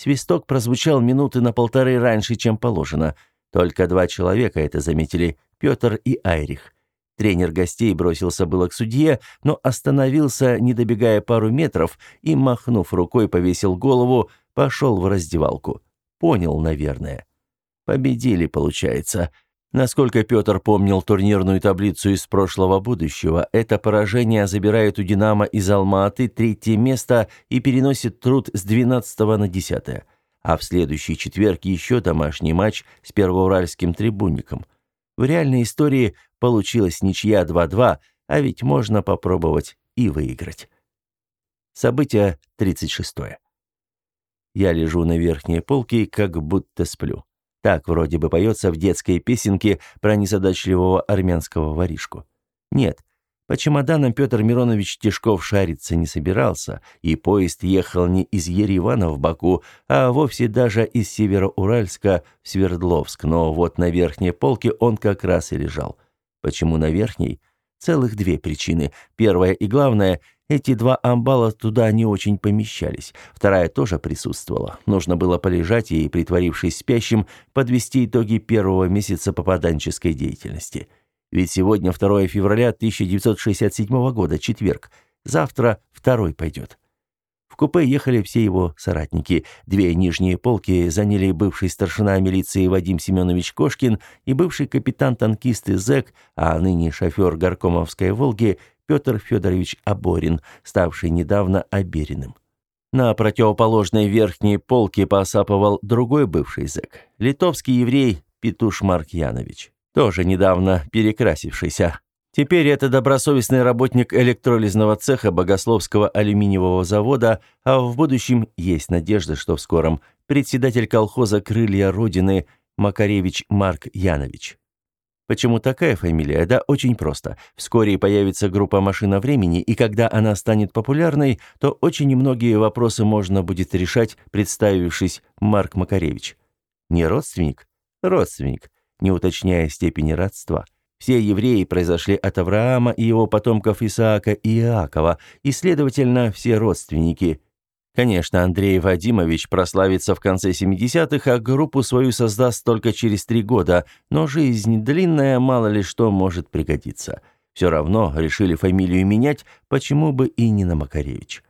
Свисток прозвучал минуты на полторы раньше, чем положено. Только два человека это заметили – Петр и Айрих. Тренер гостей бросился было к судье, но остановился, не добегая пару метров, и, махнув рукой, повесил голову, пошел в раздевалку. Понял, наверное. Победили, получается. Насколько Петр помнил турнирную таблицу из прошлого будущего, это поражение забирает у «Динамо» из Алма-Аты третье место и переносит труд с 12 на 10 а в следующий четверг еще домашний матч с Первоуральским трибунником. В реальной истории получилась ничья 2-2, а ведь можно попробовать и выиграть. Событие 36. Я лежу на верхней полке, как будто сплю. Так вроде бы поется в детской песенке про незадачливого армянского воришку. Нет, по чемоданам Петр Миронович Тишков шариться не собирался, и поезд ехал не из Еревана в Баку, а вовсе даже из Североуральска в Свердловск, но вот на верхней полке он как раз и лежал. Почему на верхней? Целых две причины. Первая и главная – эти два амбала туда не очень помещались. Вторая тоже присутствовала. Нужно было полежать и, притворившись спящим, подвести итоги первого месяца попаданческой деятельности – ведь сегодня 2 февраля 1967 года, четверг. Завтра второй пойдет. Купе ехали все его соратники. Две нижние полки заняли бывший старшина милиции Вадим Семенович Кошкин и бывший капитан-танкист и зэк, а ныне шофер горкомовской «Волги» Петр Федорович Аборин, ставший недавно Обериным. На противоположной верхней полке посапывал другой бывший зэк, литовский еврей Петуш Маркьянович тоже недавно перекрасившийся. Теперь это добросовестный работник электролизного цеха Богословского алюминиевого завода, а в будущем есть надежда, что в скором председатель колхоза «Крылья Родины» Макаревич Марк Янович. Почему такая фамилия? Да очень просто. Вскоре появится группа «Машина времени», и когда она станет популярной, то очень многие вопросы можно будет решать, представившись Марк Макаревич. Не родственник? Родственник не уточняя степени родства. Все евреи произошли от Авраама и его потомков Исаака и Иакова, и, следовательно, все родственники. Конечно, Андрей Вадимович прославится в конце 70-х, а группу свою создаст только через три года, но жизнь длинная, мало ли что может пригодиться. Все равно решили фамилию менять, почему бы и не на Макаревич.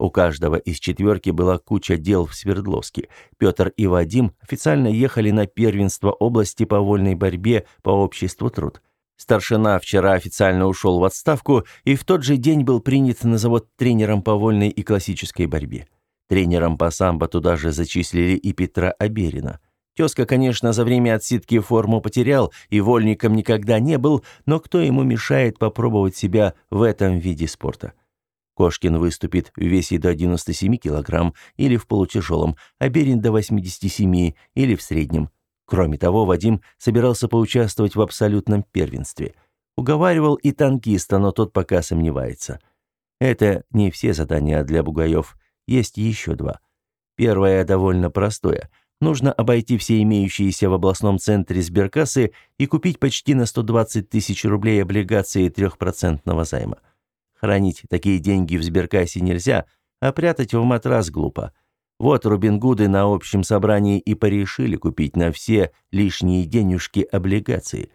У каждого из четверки была куча дел в Свердловске. Петр и Вадим официально ехали на первенство области по вольной борьбе по обществу труд. Старшина вчера официально ушел в отставку и в тот же день был принят на завод тренером по вольной и классической борьбе. Тренером по самбо туда же зачислили и Петра Аберина. Тезка, конечно, за время отсидки форму потерял и вольником никогда не был, но кто ему мешает попробовать себя в этом виде спорта? Кошкин выступит в весе до 97 кг или в полутяжелом, а до 87 или в среднем. Кроме того, Вадим собирался поучаствовать в абсолютном первенстве. Уговаривал и танкиста, но тот пока сомневается. Это не все задания для бугаев. Есть еще два. Первое довольно простое. Нужно обойти все имеющиеся в областном центре сберкассы и купить почти на 120 тысяч рублей облигации трехпроцентного займа. Хранить такие деньги в сберкассе нельзя, а прятать в матрас глупо. Вот Рубингуды на общем собрании и порешили купить на все лишние денежки облигации.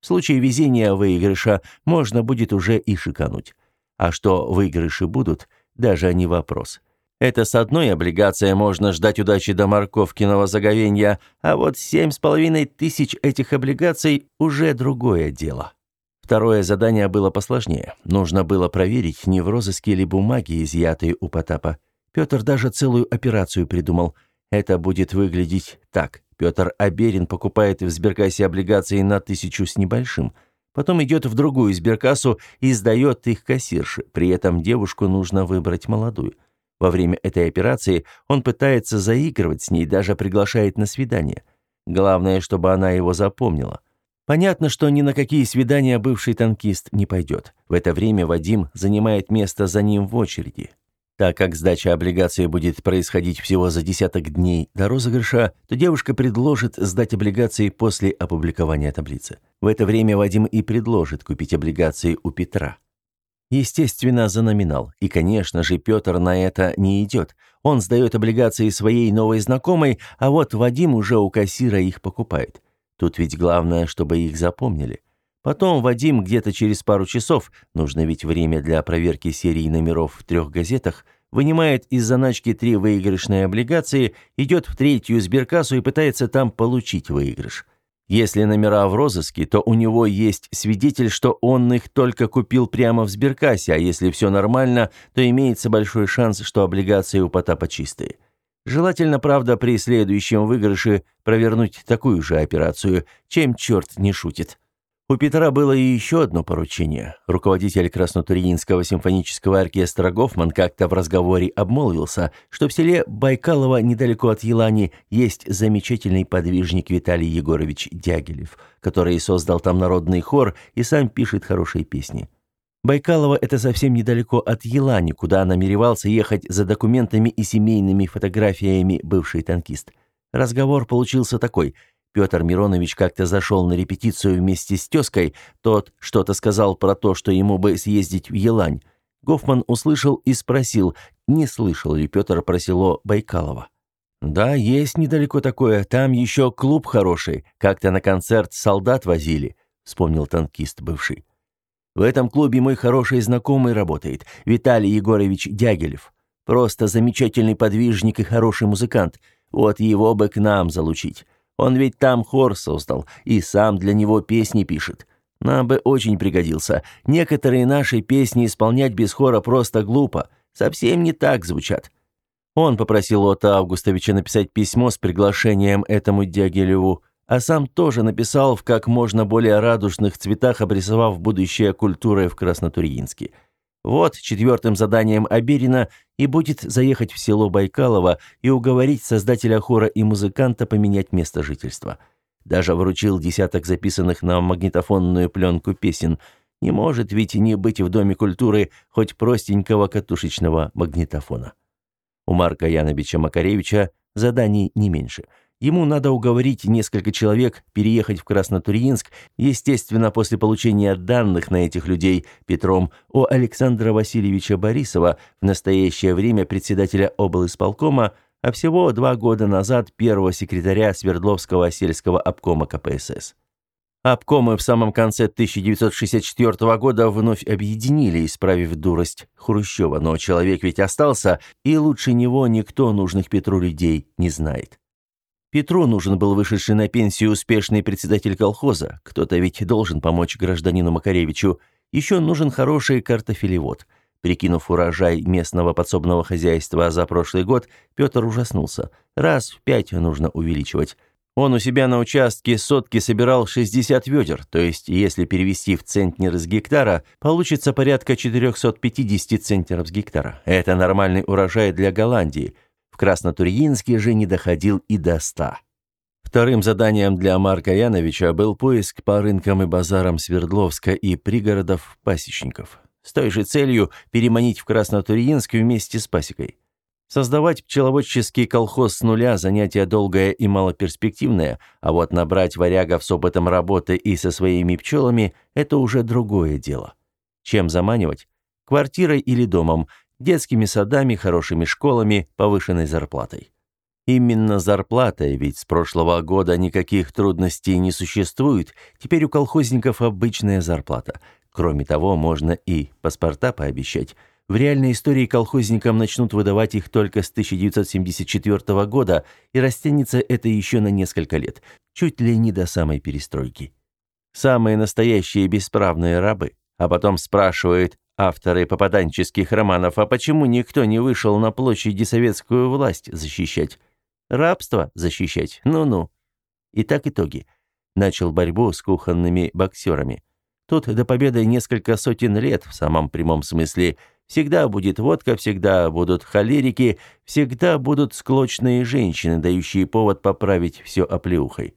В случае везения выигрыша можно будет уже и шикануть. А что выигрыши будут, даже не вопрос. Это с одной облигацией можно ждать удачи до морковкиного заговенья, а вот семь с половиной тысяч этих облигаций уже другое дело. Второе задание было посложнее. Нужно было проверить, не в розыске ли бумаги, изъятые у Потапа. Петр даже целую операцию придумал. Это будет выглядеть так. Петр Аберин покупает в сберкассе облигации на тысячу с небольшим. Потом идет в другую сберкассу и сдает их кассирше. При этом девушку нужно выбрать молодую. Во время этой операции он пытается заигрывать с ней, даже приглашает на свидание. Главное, чтобы она его запомнила. Понятно, что ни на какие свидания бывший танкист не пойдет. В это время Вадим занимает место за ним в очереди. Так как сдача облигации будет происходить всего за десяток дней до розыгрыша, то девушка предложит сдать облигации после опубликования таблицы. В это время Вадим и предложит купить облигации у Петра. Естественно, за номинал. И, конечно же, Петр на это не идет. Он сдает облигации своей новой знакомой, а вот Вадим уже у кассира их покупает. Тут ведь главное, чтобы их запомнили. Потом Вадим где-то через пару часов, нужно ведь время для проверки серии номеров в трех газетах, вынимает из заначки три выигрышные облигации, идет в третью сберкассу и пытается там получить выигрыш. Если номера в розыске, то у него есть свидетель, что он их только купил прямо в сберкассе, а если все нормально, то имеется большой шанс, что облигации у Потапа чистые. Желательно, правда, при следующем выигрыше провернуть такую же операцию, чем черт не шутит. У Петра было и еще одно поручение. Руководитель Краснотуринского симфонического оркестра Гофман как-то в разговоре обмолвился, что в селе Байкалово, недалеко от Елани, есть замечательный подвижник Виталий Егорович Дягилев, который создал там народный хор и сам пишет хорошие песни. Байкалово – это совсем недалеко от Елани, куда намеревался ехать за документами и семейными фотографиями бывший танкист. Разговор получился такой – Петр Миронович как-то зашел на репетицию вместе с тезкой, тот что-то сказал про то, что ему бы съездить в Елань. Гофман услышал и спросил, не слышал ли Петр про село Байкалово. «Да, есть недалеко такое, там еще клуб хороший, как-то на концерт солдат возили», — вспомнил танкист бывший. «В этом клубе мой хороший знакомый работает, Виталий Егорович Дягилев. Просто замечательный подвижник и хороший музыкант. Вот его бы к нам залучить. Он ведь там хор создал и сам для него песни пишет. Нам бы очень пригодился. Некоторые наши песни исполнять без хора просто глупо. Совсем не так звучат. Он попросил Ота Августовича написать письмо с приглашением этому Дягилеву, а сам тоже написал в как можно более радужных цветах, обрисовав будущее культуры в Краснотурьинске. Вот четвертым заданием Аберина и будет заехать в село Байкалово и уговорить создателя хора и музыканта поменять место жительства. Даже вручил десяток записанных на магнитофонную пленку песен. Не может ведь не быть в Доме культуры хоть простенького катушечного магнитофона. У Марка Яновича Макаревича заданий не меньше – Ему надо уговорить несколько человек переехать в Краснотурьинск, естественно, после получения данных на этих людей Петром о Александра Васильевича Борисова, в настоящее время председателя облисполкома, а всего два года назад первого секретаря Свердловского сельского обкома КПСС. Обкомы в самом конце 1964 года вновь объединили, исправив дурость Хрущева, но человек ведь остался, и лучше него никто нужных Петру людей не знает. Петру нужен был вышедший на пенсию успешный председатель колхоза. Кто-то ведь должен помочь гражданину Макаревичу. Еще нужен хороший картофелевод. Прикинув урожай местного подсобного хозяйства за прошлый год, Петр ужаснулся. Раз в пять нужно увеличивать. Он у себя на участке сотки собирал 60 ведер, то есть, если перевести в центнер с гектара, получится порядка 450 центнеров с гектара. Это нормальный урожай для Голландии. В Краснотурьинске же не доходил и до ста. Вторым заданием для Марка Яновича был поиск по рынкам и базарам Свердловска и пригородов пасечников. С той же целью переманить в Краснотурьинск вместе с пасекой. Создавать пчеловодческий колхоз с нуля – занятие долгое и малоперспективное, а вот набрать варягов с опытом работы и со своими пчелами – это уже другое дело. Чем заманивать? Квартирой или домом? Детскими садами, хорошими школами, повышенной зарплатой. Именно зарплата, ведь с прошлого года никаких трудностей не существует, теперь у колхозников обычная зарплата. Кроме того, можно и паспорта пообещать. В реальной истории колхозникам начнут выдавать их только с 1974 года, и растянется это еще на несколько лет, чуть ли не до самой перестройки. Самые настоящие бесправные рабы. А потом спрашивают авторы попаданческих романов, а почему никто не вышел на площади советскую власть защищать? Рабство защищать? Ну-ну. Итак, итоги. Начал борьбу с кухонными боксерами. Тут до победы несколько сотен лет, в самом прямом смысле. Всегда будет водка, всегда будут холерики, всегда будут склочные женщины, дающие повод поправить все оплеухой.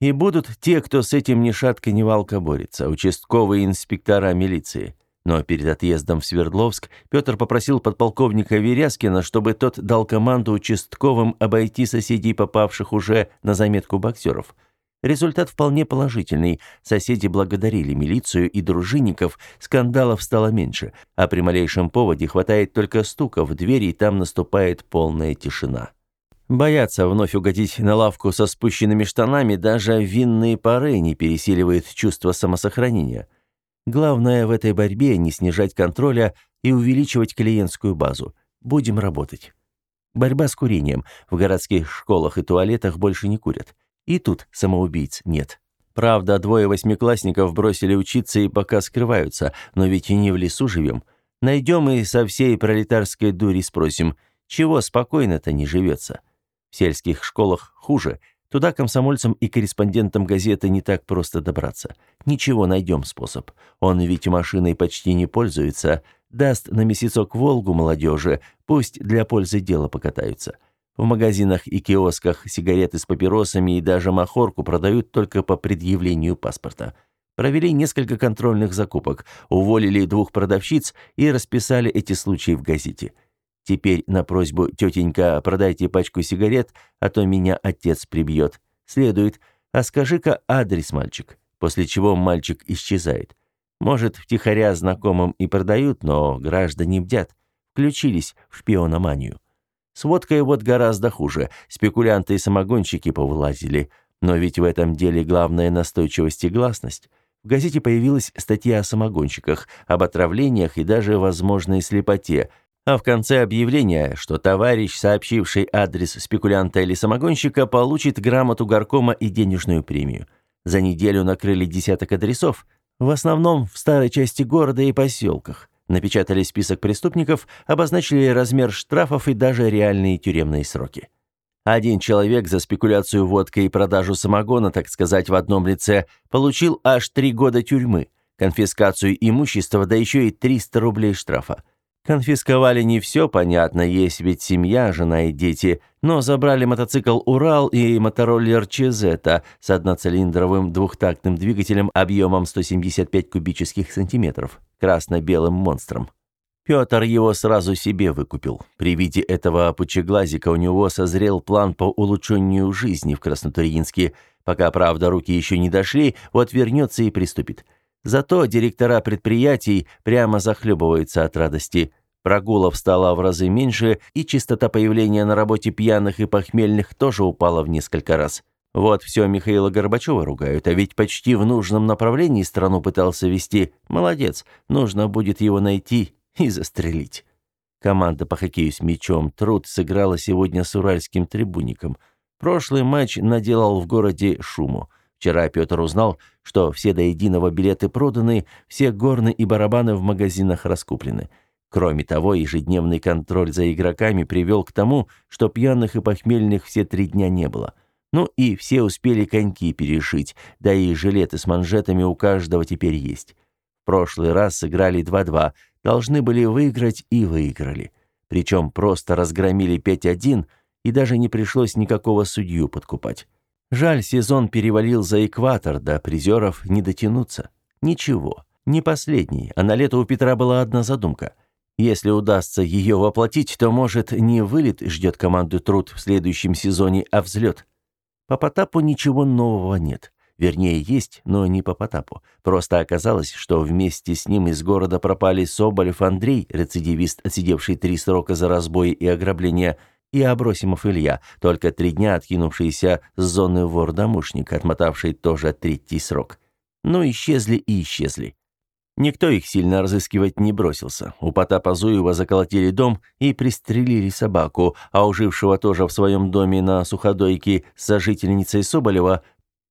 И будут те, кто с этим ни шатка ни валка борется, участковые инспектора милиции. Но перед отъездом в Свердловск Петр попросил подполковника Веряскина, чтобы тот дал команду участковым обойти соседей, попавших уже на заметку боксеров. Результат вполне положительный. Соседи благодарили милицию и дружинников, скандалов стало меньше, а при малейшем поводе хватает только стука в двери, и там наступает полная тишина. Бояться вновь угодить на лавку со спущенными штанами даже винные пары не пересиливает чувство самосохранения – Главное в этой борьбе не снижать контроля и увеличивать клиентскую базу. Будем работать. Борьба с курением. В городских школах и туалетах больше не курят. И тут самоубийц нет. Правда, двое восьмиклассников бросили учиться и пока скрываются, но ведь и не в лесу живем. Найдем и со всей пролетарской дури спросим, чего спокойно-то не живется. В сельских школах хуже. Туда комсомольцам и корреспондентам газеты не так просто добраться. Ничего, найдем способ. Он ведь машиной почти не пользуется. Даст на месяцок «Волгу» молодежи, пусть для пользы дела покатаются. В магазинах и киосках сигареты с папиросами и даже махорку продают только по предъявлению паспорта. Провели несколько контрольных закупок, уволили двух продавщиц и расписали эти случаи в газете. Теперь на просьбу «тетенька, продайте пачку сигарет, а то меня отец прибьет» следует. «а скажи-ка адрес, мальчик», после чего мальчик исчезает. Может, втихаря знакомым и продают, но граждане бдят, включились в шпиономанию. С водкой вот гораздо хуже, спекулянты и самогонщики повылазили, но ведь в этом деле главная настойчивость и гласность. В газете появилась статья о самогонщиках, об отравлениях и даже возможной слепоте, а в конце объявления, что товарищ, сообщивший адрес спекулянта или самогонщика, получит грамоту горкома и денежную премию. За неделю накрыли десяток адресов, в основном в старой части города и поселках. Напечатали список преступников, обозначили размер штрафов и даже реальные тюремные сроки. Один человек за спекуляцию водкой и продажу самогона, так сказать, в одном лице, получил аж три года тюрьмы, конфискацию имущества, да еще и 300 рублей штрафа. Конфисковали не все, понятно, есть ведь семья, жена и дети, но забрали мотоцикл «Урал» и мотороллер «Чезета» с одноцилиндровым двухтактным двигателем объемом 175 кубических сантиметров, красно-белым монстром. Петр его сразу себе выкупил. При виде этого пучеглазика у него созрел план по улучшению жизни в Краснотурьинске. Пока, правда, руки еще не дошли, вот вернется и приступит. Зато директора предприятий прямо захлебываются от радости. Прогулов стало в разы меньше, и частота появления на работе пьяных и похмельных тоже упала в несколько раз. Вот все Михаила Горбачева ругают, а ведь почти в нужном направлении страну пытался вести. Молодец, нужно будет его найти и застрелить. Команда по хоккею с мячом «Труд» сыграла сегодня с уральским трибуником. Прошлый матч наделал в городе шуму. Вчера Петр узнал, что все до единого билеты проданы, все горны и барабаны в магазинах раскуплены. Кроме того, ежедневный контроль за игроками привел к тому, что пьяных и похмельных все три дня не было. Ну и все успели коньки перешить, да и жилеты с манжетами у каждого теперь есть. В прошлый раз сыграли 2-2, должны были выиграть и выиграли. Причем просто разгромили 5-1, и даже не пришлось никакого судью подкупать. Жаль, сезон перевалил за экватор, до призеров не дотянуться. Ничего, не последний, а на лето у Петра была одна задумка. Если удастся ее воплотить, то, может, не вылет ждет команду «Труд» в следующем сезоне, а взлет. По Потапу ничего нового нет. Вернее, есть, но не по Потапу. Просто оказалось, что вместе с ним из города пропали Соболев Андрей, рецидивист, отсидевший три срока за разбой и ограбление, и Абросимов Илья, только три дня откинувшийся с зоны вор-домушник, отмотавший тоже третий срок. Но исчезли и исчезли. Никто их сильно разыскивать не бросился. У Потапа Зуева заколотили дом и пристрелили собаку, а у жившего тоже в своем доме на Суходойке с сожительницей Соболева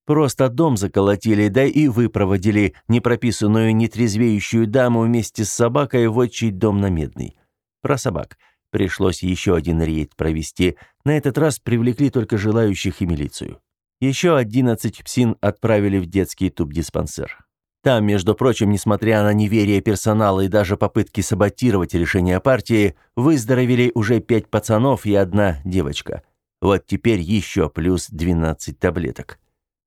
Просто дом заколотили, да и выпроводили непрописанную нетрезвеющую даму вместе с собакой в отчий дом на Медный. Про собак. Пришлось еще один рейд провести. На этот раз привлекли только желающих и милицию. Еще 11 псин отправили в детский тубдиспансер. Там, между прочим, несмотря на неверие персонала и даже попытки саботировать решение партии, выздоровели уже пять пацанов и одна девочка. Вот теперь еще плюс 12 таблеток.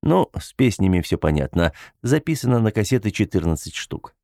Ну, с песнями все понятно. Записано на кассеты 14 штук.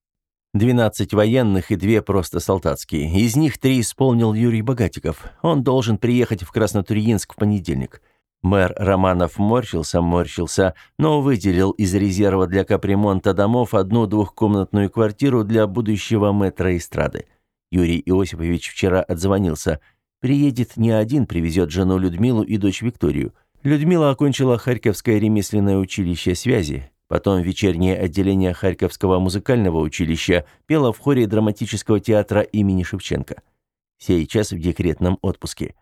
12 военных и две просто солдатские. Из них три исполнил Юрий Богатиков. Он должен приехать в Краснотурьинск в понедельник. Мэр Романов морщился, морщился, но выделил из резерва для капремонта домов одну двухкомнатную квартиру для будущего мэтра эстрады. Юрий Иосифович вчера отзвонился. Приедет не один, привезет жену Людмилу и дочь Викторию. Людмила окончила Харьковское ремесленное училище связи, потом вечернее отделение Харьковского музыкального училища, пела в хоре драматического театра имени Шевченко. Сейчас в декретном отпуске.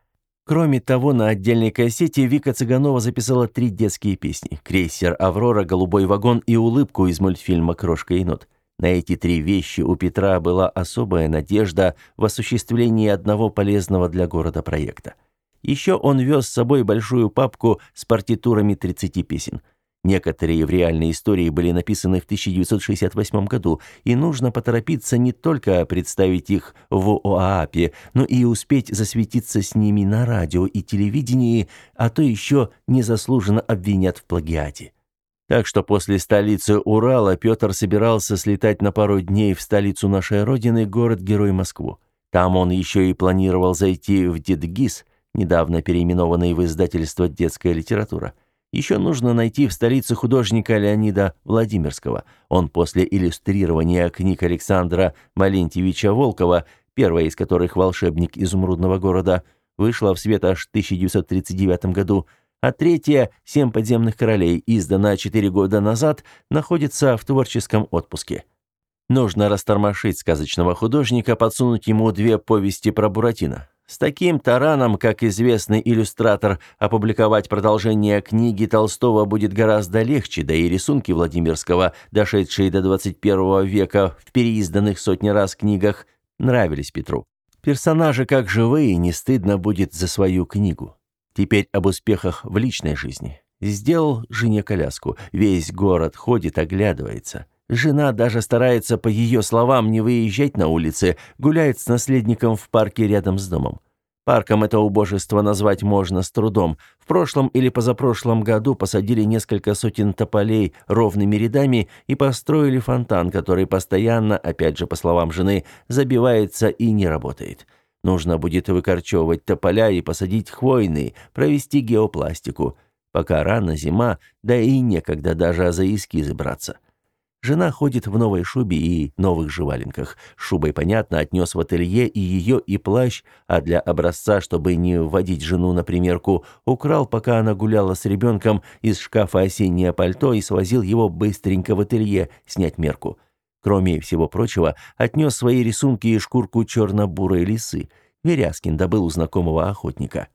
Кроме того, на отдельной кассете Вика Цыганова записала три детские песни: Крейсер Аврора, Голубой вагон и улыбку из мультфильма Крошка и нот. На эти три вещи у Петра была особая надежда в осуществлении одного полезного для города проекта. Еще он вез с собой большую папку с партитурами 30 песен. Некоторые в реальной истории были написаны в 1968 году, и нужно поторопиться не только представить их в ОААПе, но и успеть засветиться с ними на радио и телевидении, а то еще незаслуженно обвинят в плагиате. Так что после столицы Урала Петр собирался слетать на пару дней в столицу нашей Родины, город-герой Москву. Там он еще и планировал зайти в Дедгиз – недавно переименованный в издательство «Детская литература». Еще нужно найти в столице художника Леонида Владимирского. Он после иллюстрирования книг Александра Малентьевича Волкова, первая из которых «Волшебник изумрудного города», вышла в свет аж в 1939 году, а третья «Семь подземных королей», издана четыре года назад, находится в творческом отпуске. Нужно растормошить сказочного художника, подсунуть ему две повести про Буратино. С таким тараном, как известный иллюстратор, опубликовать продолжение книги Толстого будет гораздо легче, да и рисунки Владимирского, дошедшие до 21 века в переизданных сотни раз книгах, нравились Петру. Персонажи как живые, не стыдно будет за свою книгу. Теперь об успехах в личной жизни. Сделал жене коляску, весь город ходит, оглядывается. Жена даже старается, по ее словам, не выезжать на улицы, гуляет с наследником в парке рядом с домом. Парком это убожество назвать можно с трудом. В прошлом или позапрошлом году посадили несколько сотен тополей ровными рядами и построили фонтан, который постоянно, опять же по словам жены, забивается и не работает. Нужно будет выкорчевывать тополя и посадить хвойные, провести геопластику. Пока рано, зима, да и некогда даже за эскизы браться. Жена ходит в новой шубе и новых жевалинках. Шубой, понятно, отнес в ателье и ее, и плащ, а для образца, чтобы не вводить жену на примерку, украл, пока она гуляла с ребенком, из шкафа осеннее пальто и свозил его быстренько в ателье снять мерку. Кроме всего прочего, отнес свои рисунки и шкурку черно-бурой лисы. Веряскин добыл у знакомого охотника.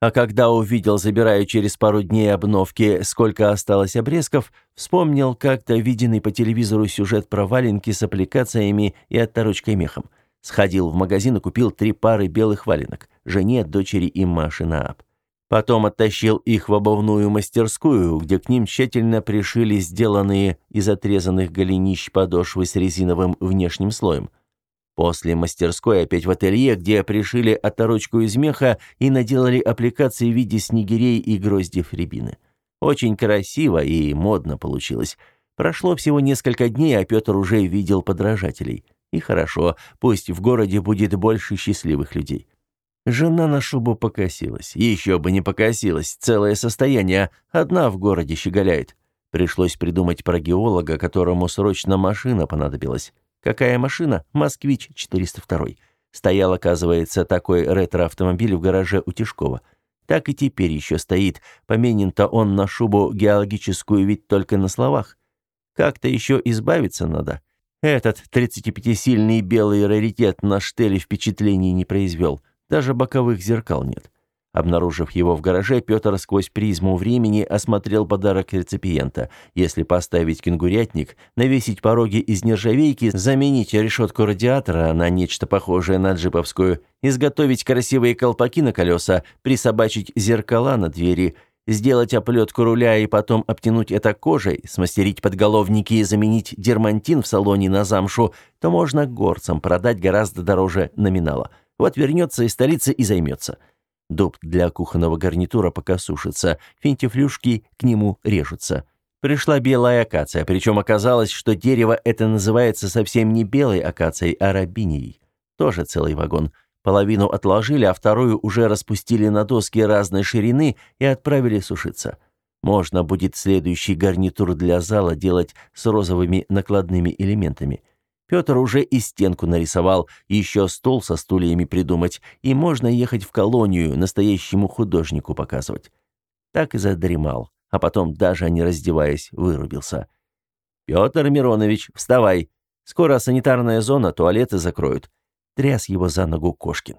А когда увидел, забирая через пару дней обновки, сколько осталось обрезков, вспомнил как-то виденный по телевизору сюжет про валенки с аппликациями и отторочкой мехом. Сходил в магазин и купил три пары белых валенок жене, дочери и Маше на ап. Потом оттащил их в обувную мастерскую, где к ним тщательно пришили сделанные из отрезанных голенищ подошвы с резиновым внешним слоем. После мастерской опять в ателье, где пришили оторочку из меха и наделали аппликации в виде снегирей и гроздев рябины. Очень красиво и модно получилось. Прошло всего несколько дней, а Петр уже видел подражателей. И хорошо, пусть в городе будет больше счастливых людей. Жена на шубу покосилась. Еще бы не покосилась, целое состояние, одна в городе щеголяет. Пришлось придумать про геолога, которому срочно машина понадобилась. Какая машина? «Москвич 402». Стоял, оказывается, такой ретро-автомобиль в гараже у Тишкова. Так и теперь еще стоит. Поменен-то он на шубу геологическую ведь только на словах. Как-то еще избавиться надо. Этот 35-сильный белый раритет на штеле впечатлений не произвел. Даже боковых зеркал нет. Обнаружив его в гараже, Петр сквозь призму времени осмотрел подарок реципиента. Если поставить кенгурятник, навесить пороги из нержавейки, заменить решетку радиатора на нечто похожее на джиповскую, изготовить красивые колпаки на колеса, присобачить зеркала на двери, сделать оплетку руля и потом обтянуть это кожей, смастерить подголовники и заменить дермантин в салоне на замшу, то можно горцам продать гораздо дороже номинала. Вот вернется из столицы и займется. Дуб для кухонного гарнитура пока сушится, финтифлюшки к нему режутся. Пришла белая акация, причем оказалось, что дерево это называется совсем не белой акацией, а рабинией. Тоже целый вагон. Половину отложили, а вторую уже распустили на доски разной ширины и отправили сушиться. Можно будет следующий гарнитур для зала делать с розовыми накладными элементами – Петр уже и стенку нарисовал, еще стол со стульями придумать, и можно ехать в колонию, настоящему художнику показывать. Так и задремал, а потом, даже не раздеваясь, вырубился. «Петр Миронович, вставай! Скоро санитарная зона, туалеты закроют». Тряс его за ногу Кошкин.